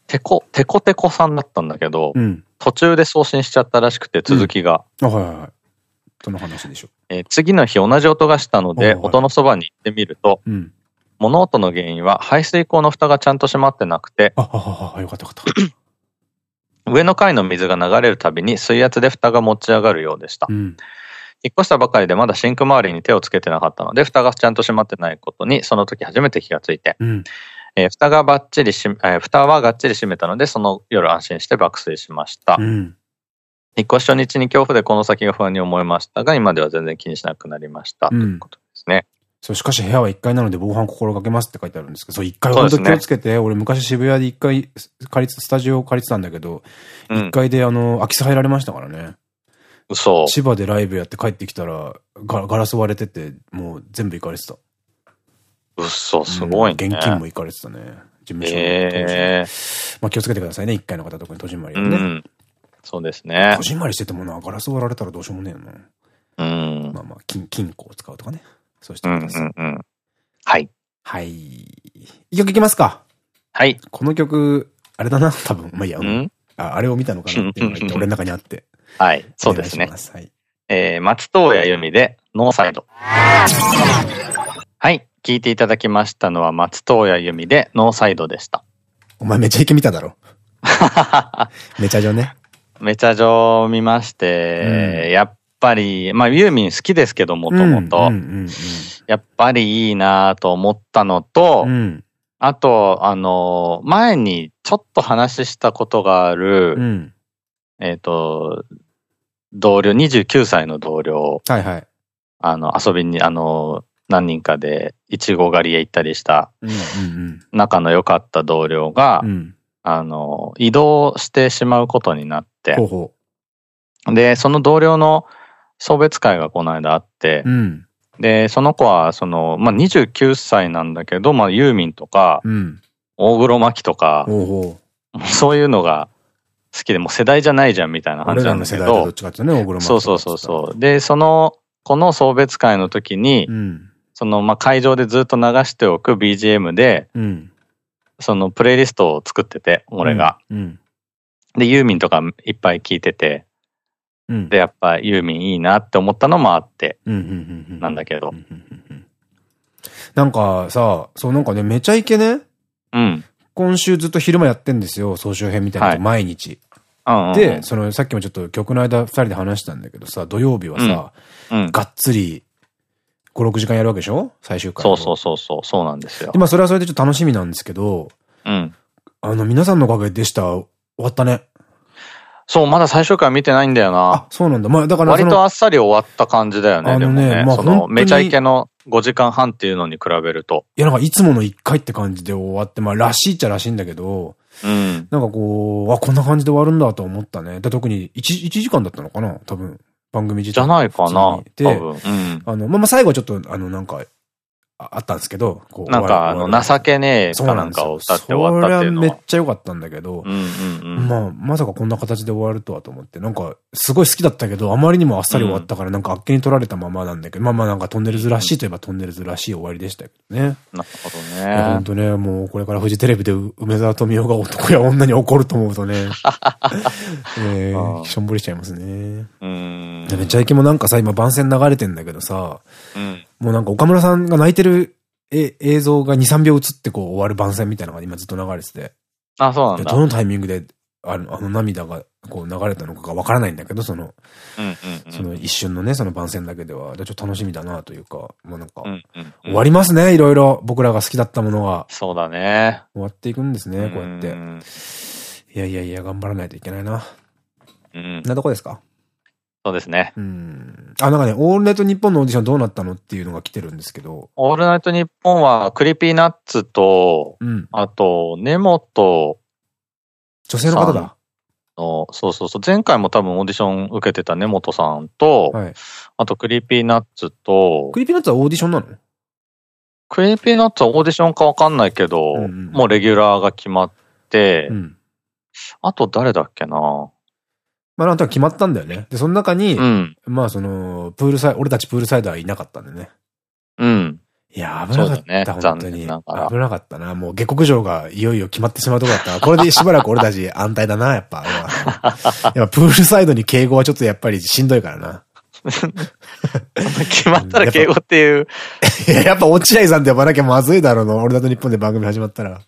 てこ、てこてこさんだったんだけど、うん、途中で送信しちゃったらしくて、続きが。うん、あ、はいはいはい。その話でしょ。えー、次の日同じ音がしたので、音のそばに行ってみると、うん、物音の原因は排水口の蓋がちゃんと閉まってなくて、あ、あ、あ、よかったよかった。(clears throat) 上の階の水が流れるたびに水圧で蓋が持ち上がるようでした。うん、引っ越したばかりでまだシンク周りに手をつけてなかったので、蓋がちゃんと閉まってないことに、その時初めて気がついて、うん、えー、蓋がバッチリし、えー、蓋はがっちり閉めたので、その夜安心して爆睡しました。うん、引っ越し初日に恐怖でこの先が不安に思いましたが、今では全然気にしなくなりました。ということですね。そう、しかし部屋は1階なので防犯心がけますって書いてあるんですけど、そう、1階は本当気をつけて、ね、俺昔渋谷で1階借りスタジオを借りてたんだけど、うん、1階であの、空き巣入られましたからね。嘘。千葉でライブやって帰ってきたら、ガガラス割れてて、もう全部行かれてた。嘘、すごいね、うん、現金も行かれてたね。事務所ええー、まあ気をつけてくださいね、1階の方特に戸締まりはね。うん、そうですね。戸締まりしててもな、ガラス割られたらどうしようもねえよな。うん。まあまあ、金、金庫を使うとかね。そうしてください。うんうんうん。はい。はい。一曲いきますか。はい。この曲、あれだな、多分。まあいいや。うんああれを見たのかなっていうのが俺の中にあって。(laughs) はい。そうですね。はい。えー、松任谷由実で、ノーサイド。はい。聞いていただきましたのは、松任谷由実で、ノーサイドでした。お前めちゃイケ見ただろ。(laughs) めちゃジョね。めちゃジョ見まして、うん、やっぱり、まあユーミン好きですけど、もともと。やっぱりいいなと思ったのと、うん、あと、あの、前にちょっと話したことがある、うん、えっと、同僚、29歳の同僚。はいはい。あの、遊びに、あの、何人かで、いちご狩りへ行ったりした、仲の良かった同僚が、うん、あの、移動してしまうことになって、ほうほう。で、その同僚の送別会がこの間あって、うん、で、その子は、その、まあ、29歳なんだけど、まあ、ユーミンとか、うん、大黒摩季とか、そういうのが好きで、もう世代じゃないじゃんみたいな感じなんだけど、どね、そうそうそうそう。で、その、この送別会の時に、うん、その、まあ、会場でずっと流しておく BGM で、うん、そのプレイリストを作ってて、俺が。で、ユーミンとかいっぱい聞いてて、で、やっぱユーミンいいなって思ったのもあって、なんだけど。なんかさ、そうなんかね、めちゃイケね？うん。今週ずっと昼間やってんですよ、総集編みたいな、はい、毎日。で、その、さっきもちょっと曲の間二人で話したんだけどさ、土曜日はさ、うん、がっつり、5、6時間やるわけでしょ？最終回。そうそうそうそう、そうなんですよ。今それはそれでちょっと楽しみなんですけど、うん。あの、皆さんのおかげでした。終わったね。そう、まだ最終回見てないんだよな。あ、そうなんだ。まあ、だから。割とあっさり終わった感じだよね、あのね、ねまあ、その、めちゃイケの5時間半っていうのに比べると。いや、なんかいつもの1回って感じで終わって、まあ、らしいっちゃらしいんだけど、うん。なんかこう、あ、こんな感じで終わるんだと思ったね。で、特に1、1時間だったのかな？多分。番組自体。じゃないかなで、うん、あの、まあ、まあ、最後はちょっと、あの、なんか、あったんですけど。なんか、あの、情けねえかなんかを歌って終わったっていうのは。めっちゃ良かったんだけど、まあ、まさかこんな形で終わるとはと思って、なんか、すごい好きだったけど、あまりにもあっさり終わったから、なんかあっけに取られたままなんだけど、まあまあなんかトンネルズらしいといえばトンネルズらしい終わりでしたけどね。なるほどね。本当ね、もうこれからフジテレビで梅沢富美男が男や女に怒ると思うとね、(laughs) えー、しょんぼりしちゃいますね。うん。めちゃイケもなんかさ、今番宣流れてんだけどさ、うん、もうなんか岡村さんが泣いてるえ、映像が2、3秒映ってこう終わる番宣みたいなのが今ずっと流れてて。あ、そうなんだ。どのタイミングで、あの、あの涙がこう流れたのかがわからないんだけど、その、その一瞬のね、その番宣だけでは、ちょっと楽しみだなというか、もうなんか、終わりますね、いろいろ。僕らが好きだったものが。そうだね。終わっていくんですね、こうやって。いやいやいや、頑張らないといけないな。うん。なとこですか？そうですね。うん。あ、なんかね、オールナイトニッポンのオーディションどうなったのっていうのが来てるんですけど。オールナイトニッポンは、 Creepy Nuts と、うん、あと、根本。女性の方だ。のそうそうそう。前回も多分オーディション受けてた根本さんと、はい、あと Creepy Nuts と、クリピーナッツはオーディションなの？ Creepy Nuts はオーディションかわかんないけど、うんうん、もうレギュラーが決まって、うん、あと誰だっけな？まあなんとなく決まったんだよね。で、その中に、うん、まあその、プールサイ俺たちプールサイドはいなかったんでね。うん。いや、危なかった、ね、本当に。危なかったな。もう下克上がいよいよ決まってしまうとこだったな。これでしばらく俺たち安泰だな、やっぱ。(laughs) やっぱプールサイドに敬語はちょっとやっぱりしんどいからな。(laughs) 決まったら敬語っていう。いや、やっぱ落合さんって呼ばなきゃまずいだろうの。俺だと日本で番組始まったら。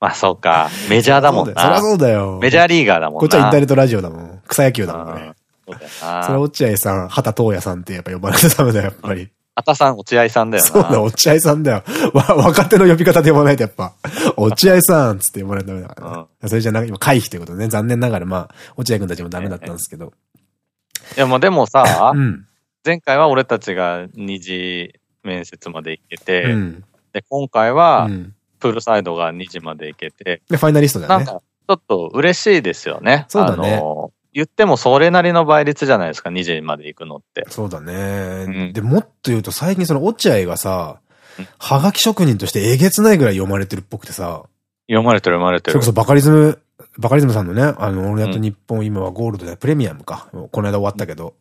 まあそうか。メジャーだもんな。そりゃそうだよ。メジャーリーガーだもんな。こっちはインターネットラジオだもん。草野球だもんね。そうだよな。それ落合さん、畑東也さんってやっぱ呼ばなきゃダメだよ、やっぱり。(laughs) 畑さん、落合さんだよな。そうだ、落合さんだよ。わ、若手の呼び方で呼ばないとやっぱ、落合さんつって呼ばないとダメだからね。それじゃなく、今回避ということでね、残念ながらまあ、落合くんたちもダメだったんですけど。いや、もうでもさ、うん、前回は俺たちが二次面接まで行けて、うん、で、今回は、プールサイドが2時まで行けて、で、ファイナリストだよね。なんか、ちょっと嬉しいですよね。そうだね。言ってもそれなりの倍率じゃないですか、2時まで行くのって。そうだね。うん、で、もっと言うと最近その落合がさ、はがき職人としてえげつないぐらい読まれてるっぽくてさ。読まれてる読まれてる。それこそバカリズム、バカリズムさんのね、あの、俺やと日本今はゴールドでプレミアムか。この間終わったけど。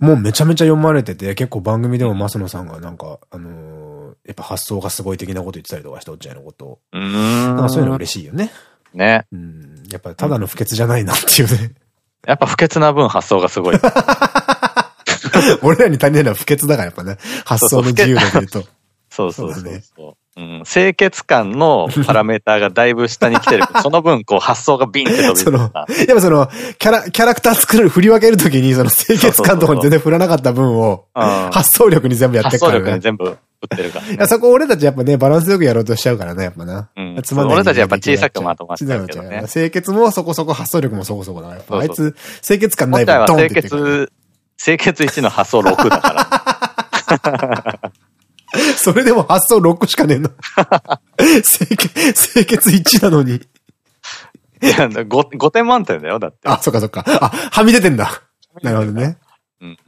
もうめちゃめちゃ読まれてて、結構番組でも増野さんがなんか、あのー、やっぱ発想がすごい的なこと言ってたりとかして、落合のことを。うん。なんかそういうの嬉しいよね。ね。うん。やっぱただの不潔じゃないなっていうね。やっぱ不潔な分発想がすごい。(laughs) 俺らに足りないのは不潔だからやっぱね。発想の自由度で言うと。(laughs) そうそうそうそう。うん、清潔感のパラメーターがだいぶ下に来てる。(laughs) その分、こう、発想がビンって飛びその、やっぱその、キャラ、キャラクター作る、振り分けるときに、その清潔感とか全然振らなかった分を、発想力に全部やってるから、ね。発想力に全部振ってるから、ね。いや、そこ俺たちやっぱね、バランスよくやろうとしちゃうからね、やっぱな。うん。つまんない。俺たちやっぱ小さくまとまってるけどね。清潔もそこそこ発想力もそこそこだから。あいつ、清潔感ない分ドンって清潔、清潔1の発想6だから。(laughs) (laughs) それでも発想6しかねえの。(laughs) 清潔、清潔1なのに。いや、5, 5点満点だよ、だって。あ、そっかそっか。あ、はみ出てんだ。なるほどね。うん。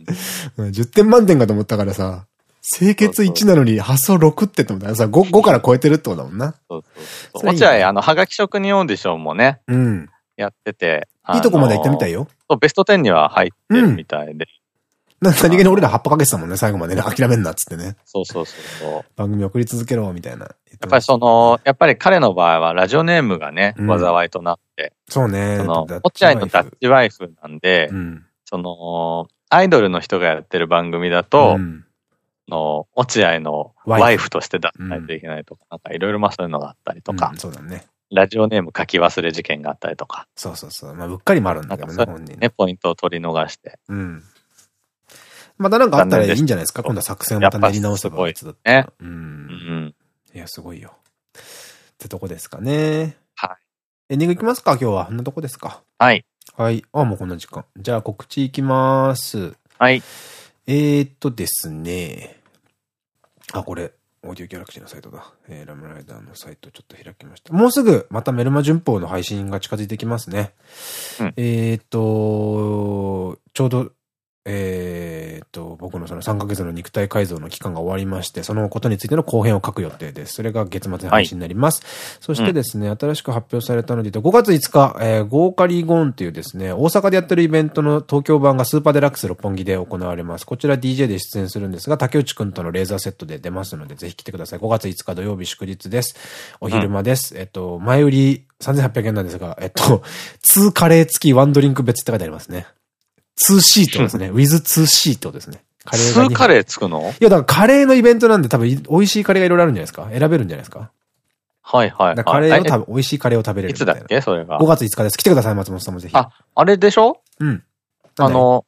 10点満点かと思ったからさ、清潔1なのに発想6ってって思ったらさ、5, 5から超えてるってことだもんな。そうそうそう。落合、あの、はがき職人オーディションもね、うん。やってて。いいとこまで行ったみたいよ。ベスト10には入ってるみたいで。何気に俺ら葉っぱかけてたもんね、最後までね。諦めんなっつってね。そうそうそう番組送り続けろ、みたいな。やっぱりその、やっぱり彼の場合はラジオネームがね、災いとなって。そうね。その、落合のダッチワイフなんで、その、アイドルの人がやってる番組だと、の、落合のワイフとして出さないといけないとか、なんかいろいろまあそういうのがあったりとか。そうだね。ラジオネーム書き忘れ事件があったりとか。そうそうそう。まあ、うっかりもあるんだけどね、本人。ね、ポイントを取り逃して。うん。またなんかあったらいいんじゃないですか？今度は作戦をまた練り直せばいつだね。うん。うん。いや、すごいよ。ってとこですかね。はい。エンディングいきますか？今日は。こんなとこですか？はい。はい。あ、もうこんな時間。じゃあ告知いきます。はい。えーっとですね。あ、これ、オーディオギャラクシーのサイトだ。えー、ラムライダーのサイトちょっと開きました。もうすぐ、またメルマ旬報の配信が近づいてきますね。うん、えっと、ちょうどえっと、僕のその3ヶ月の肉体改造の期間が終わりまして、そのことについての後編を書く予定です。それが月末に配信になります。はい、そしてですね、うん、新しく発表されたので言うと、5月5日、えー、ゴーカリーゴーンっていうですね、大阪でやってるイベントの東京版がスーパーデラックス六本木で行われます。こちら DJ で出演するんですが、竹内くんとのレーザーセットで出ますので、ぜひ来てください。5月5日土曜日祝日です。お昼間です。うん、えっと、前売り3800円なんですが、えっと、(laughs) 2カレー付きワンドリンク別って書いてありますね。2シートですね。(laughs) with2 シートですね。カレーが。2カレーつくの？いや、だからカレーのイベントなんで多分美味しいカレーがいろいろあるんじゃないですか選べるんじゃないですかはいはい。カレーを食べ、美味しいカレーを食べれるいつだっけ？それが。5月5日です。来てください、松本さんもぜひ。あ、あれでしょ？うん。あの、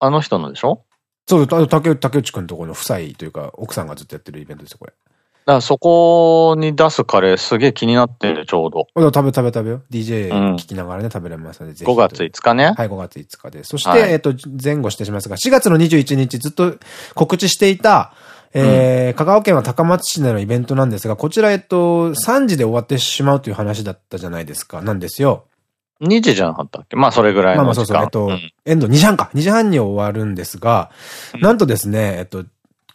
あの人のでしょ？そう、竹内、竹内くんとこの夫妻というか、奥さんがずっとやってるイベントですよ、これ。だからそこに出すカレーすげえ気になってる、ちょうど。食べ食べ食べよ。DJ 聞きながらね、食べれますので、ぜひ。5月5日ね。はい、5月5日で。そして、えっと、前後してしますが、4月の21日ずっと告知していた、えー、香川県は高松市でのイベントなんですが、こちら、えっと、3時で終わってしまうという話だったじゃないですか。なんですよ。2時じゃなかったっけ？まあそれぐらいの時間。まあまあそうそう。えっと、エンド2時半か。2時半に終わるんですが、なんとですね、えっと、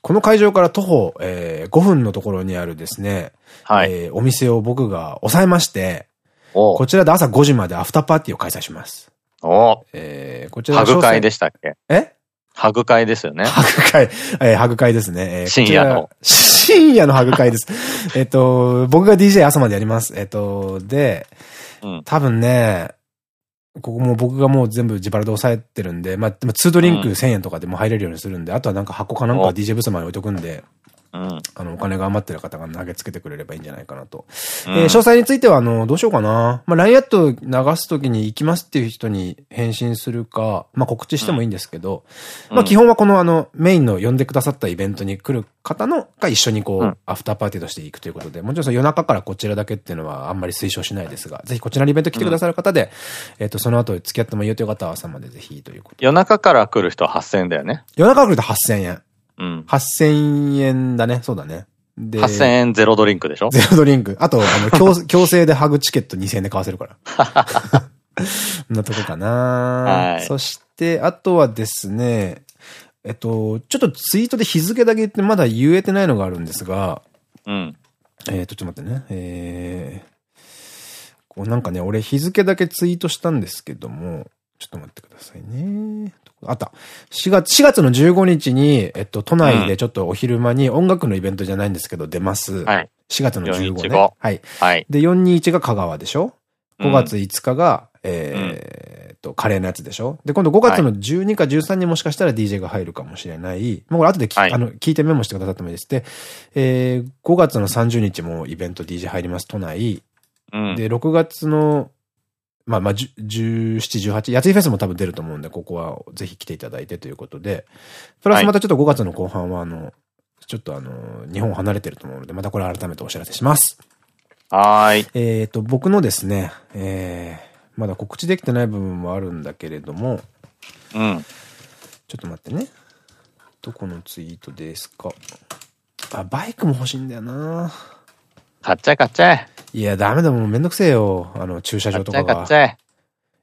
この会場から徒歩、えー、5分のところにあるですね、はい、えー、お店を僕が抑えまして、こちらで朝5時までアフターパーティーを開催します。おえー、こちらハグ会でしたっけ？え？ハグ会ですよね。ハグ会、えー、ハグ会ですね。えー、深夜の。深夜のハグ会です。えっと、僕が DJ 朝までやります。えっと、で、うん、多分ね、ここも僕がもう全部自腹で抑えてるんで、まあ、2ドリンク1000円とかでも入れるようにするんで、あとはなんか箱かなんか DJ ブースまで置いとくんで、うん、あの、お金が余ってる方が投げつけてくれればいいんじゃないかなと。うん、えー、詳細については、あの、どうしようかな。まあ、LINE アット流すときに行きますっていう人に返信するか、まあ、告知してもいいんですけど、うん、まあ、基本はこの、あの、メインの呼んでくださったイベントに来る方の、が一緒にこう、アフターパーティーとして行くということで、もちろんその夜中からこちらだけっていうのはあんまり推奨しないですが、ぜひこちらにイベント来てくださる方で、えっと、その後付き合ってもいいよという方は朝までぜひということ夜中から来る人は8000円だよね。夜中来ると8000円。うん。8000円だね。そうだね。で、8000円ゼロドリンクでしょ？ゼロドリンク。あと、あの、強 (laughs) 強制でハグチケット2000円で買わせるから。(laughs) なとこかなはい。そして、あとはですね、えっと、ちょっとツイートで日付だけ言ってまだ言えてないのがあるんですが、うん。えっと、ちょっと待ってね。えー、こうなんかね、俺日付だけツイートしたんですけども、ちょっと待ってくださいね。あった。4月、4月の15日に、えっと、都内でちょっとお昼間に音楽のイベントじゃないんですけど、出ます。はい。4月の15ね。はい。はい。で、421が香川でしょ ?5 月5日が、うん、えっと、カレーのやつでしょ？で、今度5月の12か13にもしかしたら DJ が入るかもしれない。もうこれ後ではい、あの、聞いてメモしてくださってもいいです。で、えー、5月の30日もイベント DJ 入ります、都内。うん、で、6月のまあまあ、17、18、やついフェスも多分出ると思うんで、ここはぜひ来ていただいてということで、プラスまたちょっと5月の後半は、あの、ちょっとあの、日本離れてると思うので、またこれ改めてお知らせします。はい。えっと、僕のですね、えー、まだ告知できてない部分もあるんだけれども、うん。ちょっと待ってね。どこのツイートですか？あ、バイクも欲しいんだよな買っちゃえ買っちゃえ。いや、ダメだ、もうめんどくせえよ。あの、駐車場とかが。買っちゃえ。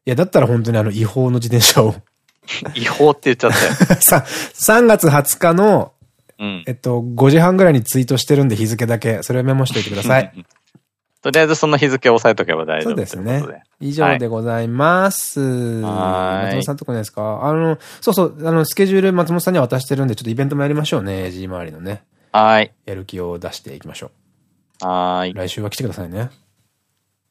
いや、だったら本当にあの、違法の自転車を。(laughs) 違法って言っちゃったよ。(laughs) さ、3月20日の、うん、えっと、5時半ぐらいにツイートしてるんで日付だけ、それをメモしておいてください。(laughs) とりあえずその日付を押さえとけば大丈夫そうですね。以上でございます。はい。松本さんとこないですか？あの、そうそう、あの、スケジュール松本さんには渡してるんで、ちょっとイベントもやりましょうね。G 周りのね。はい。やる気を出していきましょう。はい。来週は来てくださいね。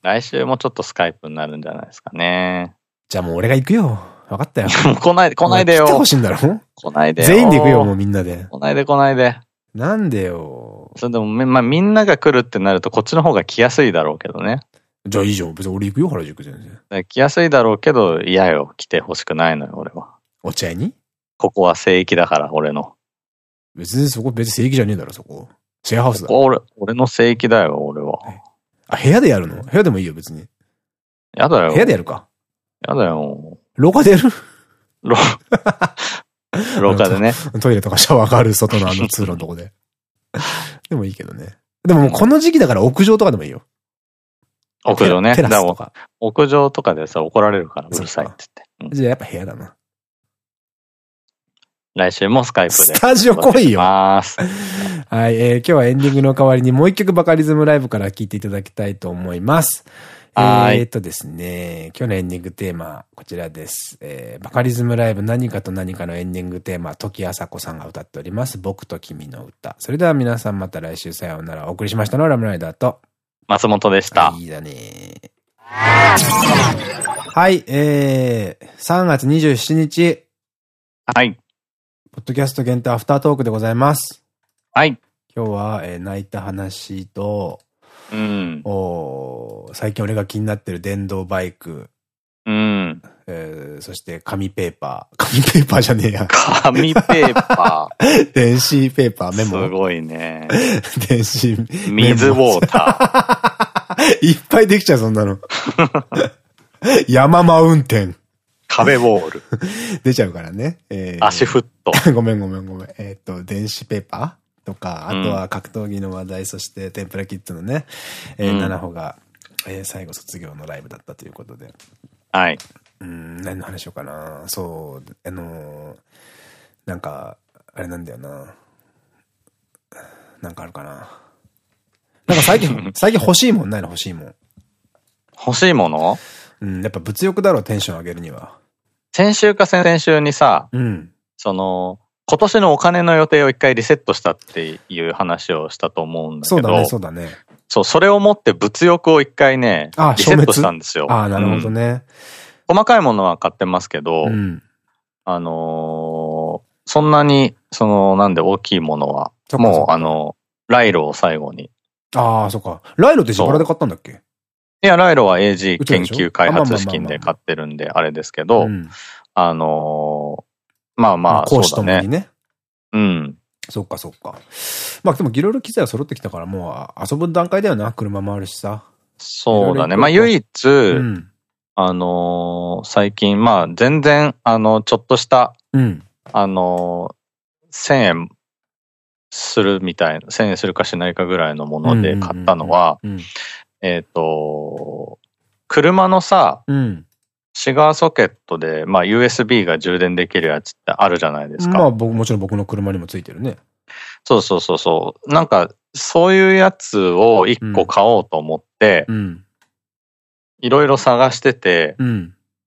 来週もちょっとスカイプになるんじゃないですかね。じゃあもう俺が行くよ。分かったよ。(laughs) 来ないで、来ないでよ。来てほしいんだろ？来ないでよ。全員で行くよ、もうみんなで。来ないで来ないで。なんでよ。それでも、まあみんなが来るってなるとこっちの方が来やすいだろうけどね。じゃあいいじゃん。別に俺行くよ、原宿全然。来やすいだろうけど、嫌よ。来てほしくないのよ、俺は。お茶屋に？ここは聖域だから、俺の。別にそこ別に聖域じゃねえだろ、そこ。シェアハウスだ。俺、俺の聖域だよ、俺は。あ、部屋でやるの？部屋でもいいよ、別に。やだよ。部屋でやるか。やだよ。廊下でやる？廊 (laughs) 廊下でね。トイレとかシャワーがある外のあの通路のとこで。でもいいけどね。でももうこの時期だから屋上とかでもいいよ。屋上ね。テラスとか。屋上とかでさ、怒られるから、うるさいって言って。じゃあやっぱ部屋だな。来週もスカイプで。スタジオ来いよ。はい、えー、今日はエンディングの代わりにもう一曲バカリズムライブから聴いていただきたいと思います。えっとですね、今日のエンディングテーマ、こちらです。えー、バカリズムライブ何かと何かのエンディングテーマ、時あさこさんが歌っております。僕と君の歌。それでは皆さんまた来週さようなら。お送りしましたのはラムライダーと。松本でした。いいだね。はい、えー、3月27日。はい。ポッドキャスト限定アフタートークでございます。はい。今日は、えー、泣いた話と、うん。お最近俺が気になってる電動バイク。うん。えー、そして紙ペーパー。(laughs) 紙ペーパーじゃねえや。紙ペーパー。(laughs) 電子ペーパーメモ？すごいね。(laughs) 電子水ウォーター。いっぱいできちゃう、そんなの。山マウンテン。壁ウォール。(laughs) 出ちゃうからね。えー、足フット。(laughs) ごめんごめんごめん。えっ、と、電子ペーパーとか、あとは格闘技の話題、そして天ぷらキットのね、えー、7歩が、えー、最後卒業のライブだったということで。はい。うん、何の話しようかな。そう、あのー、なんか、あれなんだよな。なんかあるかな。なんか最近、(laughs) 最近欲しいもんないの欲しいもん。欲しいもの？うん、やっぱ物欲だろう、テンション上げるには。先週か先々週にさ、うん、その、今年のお金の予定を一回リセットしたっていう話をしたと思うんだけど。そうだね、そうだね。そう、それをもって物欲を一回ね、リセットしたんですよ。ああ、なるほどね、うん、細かいものは買ってますけど、うん、あのー、そんなに、その、なんで大きいものは、もう、あの、ライロを最後に。ああ、そっか。ライロって自腹で買ったんだっけ？いや、ライロは AG 研究開発資金で買ってるんで、あれですけど、あのー、まあまあ、講師ともにね。うん。そっかそっか。まあでもいろいろ機材は揃ってきたからもう遊ぶ段階だよな、車もあるしさ。そうだね。まあ唯一、うん、あのー、最近、まあ全然、あの、ちょっとした、うん、あのー、1000円するみたいな、1000円するかしないかぐらいのもので買ったのは、えっと、車のさ、うん、シガーソケットで、まあ USB が充電できるやつってあるじゃないですか。まあ僕、もちろん僕の車にもついてるね。そうそうそうそう。なんか、そういうやつを一個買おうと思って、いろいろ探してて、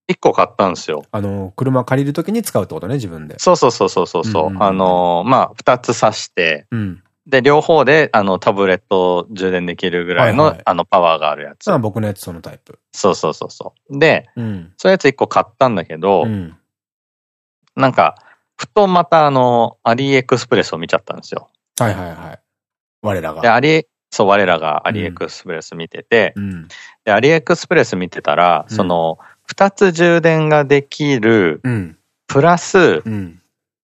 一個買ったんですよ。あの、車借りるときに使うってことね、自分で。そうそうそうそうそう。あの、まあ、二つ挿して、うん、で、両方で、あの、タブレット充電できるぐらいの、はいはい、あの、パワーがあるやつ。あ僕のやつそのタイプ。そうそうそうそう。で、うん、そういうやつ一個買ったんだけど、うん、なんか、ふとまたあの、アリエクスプレスを見ちゃったんですよ。はいはいはい。我らが。で、アリ、そう、我らがアリエクスプレス見てて、うん、で、アリエクスプレス見てたら、その、二つ充電ができる、プラス、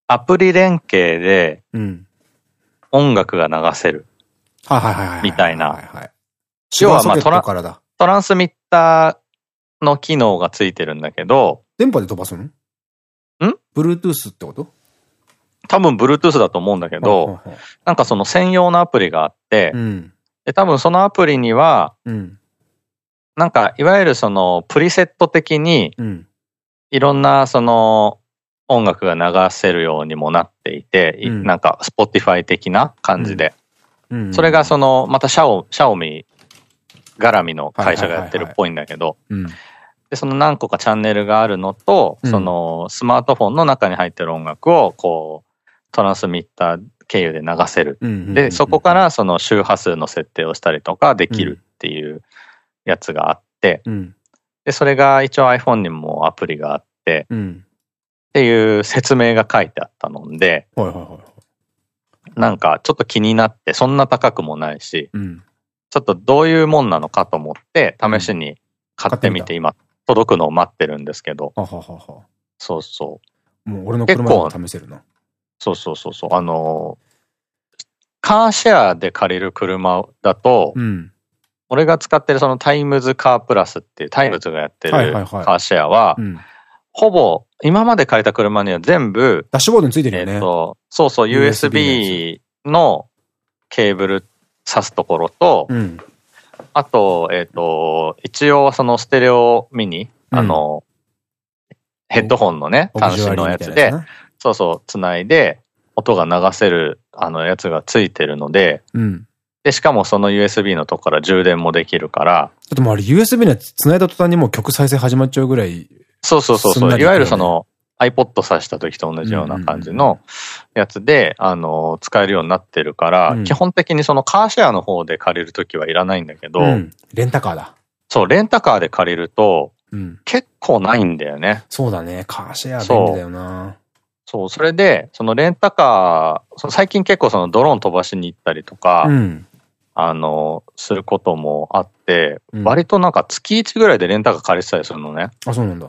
アプリ連携で、音楽が流せる。みたいな。要はまあトラトランスミッターの機能がついてるんだけど。電波で飛ばすの？ん ?Bluetooth ってこと？多分 Bluetooth だと思うんだけど、なんかその専用のアプリがあって、うん、で多分そのアプリには、うん、なんかいわゆるそのプリセット的に、いろんなその音楽が流せるようにもなっていて、うん、なんか Spotify 的な感じで。それがその、またシャオ、シャオミ絡みの会社がやってるっぽいんだけど、で、その何個かチャンネルがあるのと、うん、そのスマートフォンの中に入ってる音楽を、こう、トランスミッター経由で流せる。で、そこからその周波数の設定をしたりとかできるっていうやつがあって、うん、で、それが一応 iPhone にもアプリがあって、うんっていう説明が書いてあったので、なんかちょっと気になって、そんな高くもないし、うん、ちょっとどういうもんなのかと思って、試しに買ってみて、今、届くのを待ってるんですけど。そうそう。もう俺の車で試せるな。そうそうそうそう。あのカーシェアで借りる車だと、うん、俺が使ってるそのタイムズカープラスっていうタイムズがやってるカーシェアは、ほぼ、今まで借りた車には全部、ダッシュボードについてるよね。えっと、そうそう、USB のケーブル挿すところと、うん、あと、えっ、ー、と、一応そのステレオミニ、うん、あの、ヘッドホンのね、端子のやつで、そうそう、つないで、音が流せる、あの、やつがついてるので、うん、で、しかもその USB のとこから充電もできるから。だってもうあれ USB のやつ繋いだ途端にもう曲再生始まっちゃうぐらいそうそうそうそう。いわゆるその iPod 挿した時と同じような感じのやつで、あの、使えるようになってるから、うん、基本的にそのカーシェアの方で借りる時はいらないんだけど、うん、レンタカーだ。そう、レンタカーで借りると、うん、結構ないんだよね。そうだね。カーシェア便利だよな。そう、それで、そのレンタカー、その最近結構そのドローン飛ばしに行ったりとか、うん、あの、することもあって、割となんか月1ぐらいでレンタカー借りてたりするのね。あ、そうなんだ。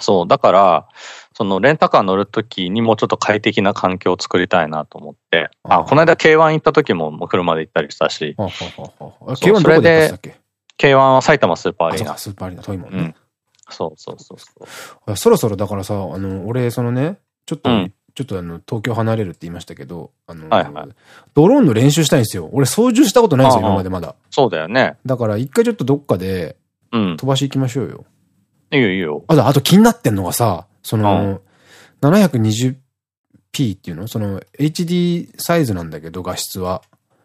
そう、だから、そのレンタカー乗るときにもうちょっと快適な環境を作りたいなと思って。あ、この間 K1 行った時も車で行ったりしたし。K1 どこで行ったっけ ?K1 は埼玉スーパーアリーナ。スーパーアリーナ遠いもんね。うん、そうそうそうそう。そろそろだからさ、あの、俺、そのね、ちょっと、うん、ちょっとあの、東京離れるって言いましたけど、あの、はいはい、ドローンの練習したいんですよ。俺操縦したことないんですよ、今までまだ。そうだよね。だから一回ちょっとどっかで、飛ばし行きましょうよ。いいよいいよ。あと、あと気になってんのがさ、その、720p っていうの？その HD サイズなんだけど、画質は。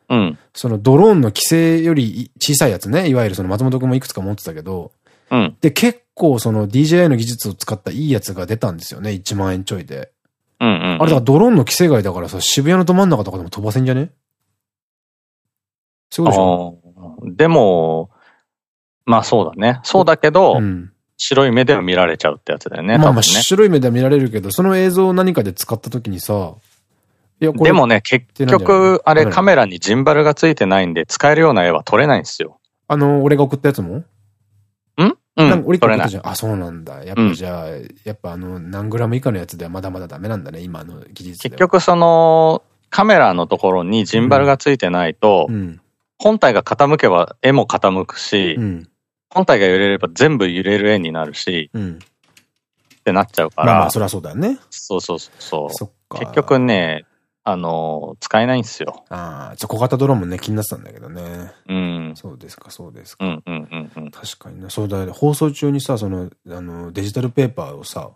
うん。そのドローンの規制より小さいやつね。いわゆるその松本くんもいくつか持ってたけど。うん。で、結構その DJI の技術を使ったいいやつが出たんですよね。1万円ちょいで。うんうん、うん、あれだからドローンの規制外だからさ、渋谷のど真ん中とかでも飛ばせんじゃね？そうでしょ？でも、まあそうだね。そうだけど、うん、白い目では見られちゃうってやつだよね。まあまあ、白い目では見られるけど、その映像を何かで使った時にさ、いや、でもね、結局、あれカメラにジンバルがついてないんで、使えるような絵は撮れないんですよ。あの、俺が送ったやつも？ん？うん。俺撮れない。あ、そうなんだ。やっぱじゃあ、やっぱあの、何グラム以下のやつではまだまだダメなんだね、今の技術結局その、カメラのところにジンバルがついてないと、本体が傾けば絵も傾くし、本体が揺れれば全部揺れる円になるし、うん、ってなっちゃうから。まあまあ、そりゃそうだよね。そうそうそう。結局ね、あの、使えないんですよ。ああ、じゃ小型ドローンもね、気になってたんだけどね。うん。そうですか、そうですか。うんうんうんうん。確かにね。そうだ、放送中にさ、その、あの、デジタルペーパーをさ、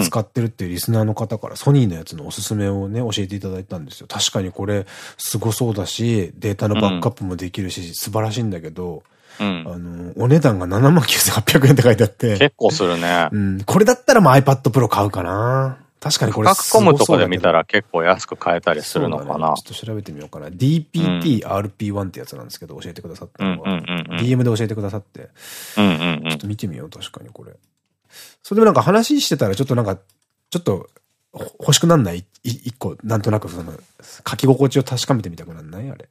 使ってるっていうリスナーの方からソニーのやつのおすすめをね、教えていただいたんですよ。確かにこれ、すごそうだし、データのバックアップもできるし、うん、素晴らしいんだけど、うん、あの、お値段が79,800円って書いてあって。結構するね。うん。これだったらもう iPad Pro 買うかな。確かにこれすごコムとかで見たら結構安く買えたりするのかな、ね、ちょっと調べてみようかな。DPT-RP1 ってやつなんですけど、教えてくださったのは。DM で教えてくださって。ちょっと見てみよう、確かにこれ。それでもなんか話してたらちょっとなんか、ちょっと欲しくなんない一個、なんとなくその、書き心地を確かめてみたくなんない？あれ。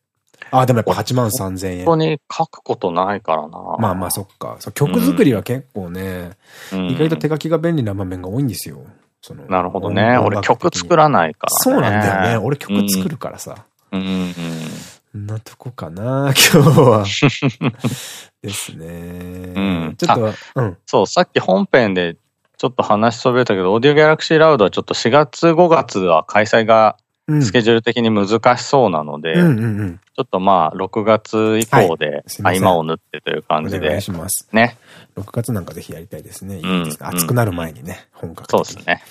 あ、でもやっぱ8万3000円。本当に書くことないからな。まあまあそっか。曲作りは結構ね、うん、意外と手書きが便利な場面が多いんですよ。そのなるほどね。俺曲作らないから、ね。そうなんだよね。俺曲作るからさ。うん。うんうんなとこかな、(laughs) 今日は。ですね。うん。ちょっと、うん。そう、さっき本編でちょっと話しそびれたけど、オーディオギャラクシーラウドはちょっと4月5月は開催がスケジュール的に難しそうなので、ちょっとまあ、6月以降で合間を縫ってという感じで。お願いします。ね。6月なんかぜひやりたいですね。いいですね。暑くなる前にね、本格的に。そうですね。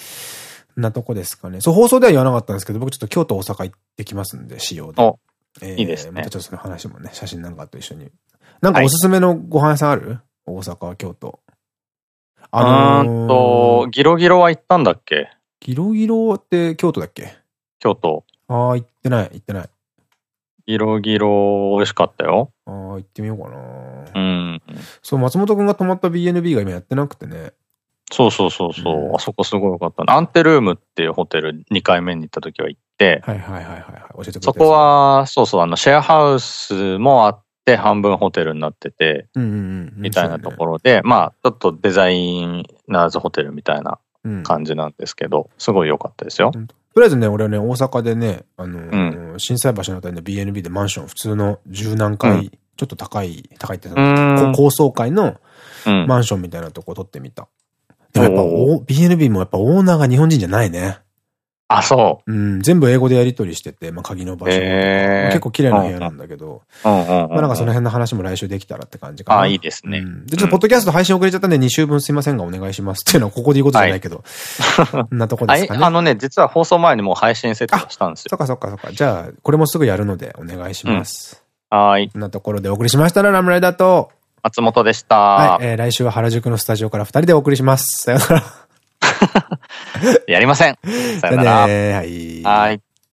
なとこですかね。そう、放送では言わなかったんですけど、僕ちょっと京都、大阪行ってきますんで、仕様で。お、えー、いいですね。またちょっとその話もね、写真なんかと一緒に。なんかおすすめのご飯屋さんある、はい、大阪、京都。あのー、と、ギロギロは行ったんだっけ？ギロギロって京都だっけ？京都。ああ、行ってない、行ってない。ギロギロ美味しかったよ。ああ、行ってみようかな。うん。そう、松本くんが泊まった BNB が今やってなくてね。そうそうそうそう、うん、あそこすごいよかったアンテルームっていうホテル2回目に行った時は行って、はいはいはいはい、教えてくれたそこは、そうそう、あの、シェアハウスもあって、半分ホテルになってて、みたいなところで、ね、まあ、ちょっとデザイナーズホテルみたいな感じなんですけど、うん、すごい良かったですよ。とりあえずね、俺はね、大阪でね、あのー、うん、震災橋のあたりの BNB でマンション、普通の十何階、うん、ちょっと高い、高いって高層階のマンションみたいなとこ撮ってみた。でもやっぱ、BNB もやっぱオーナーが日本人じゃないね。あ、そう。うん、全部英語でやり取りしてて、まあ、鍵の場所。結構綺麗な部屋なんだけど、まあなんかその辺の話も来週できたらって感じかな。あ、いいですね。で、ちょっとポッドキャスト配信遅れちゃったんで2週分すいませんがお願いしますっていうのはここで言うことじゃないけど。こんなとこですかね。(laughs) あのね、実は放送前にもう配信セットしたんですよ。そっかそっかそっか。じゃあ、これもすぐやるのでお願いします。はい。こんなところでお送りしましたらラムライダーと、松本でした。はい、えー、来週は原宿のスタジオから2人でお送りします。さよなら。やりません。さよなら。はい。はい。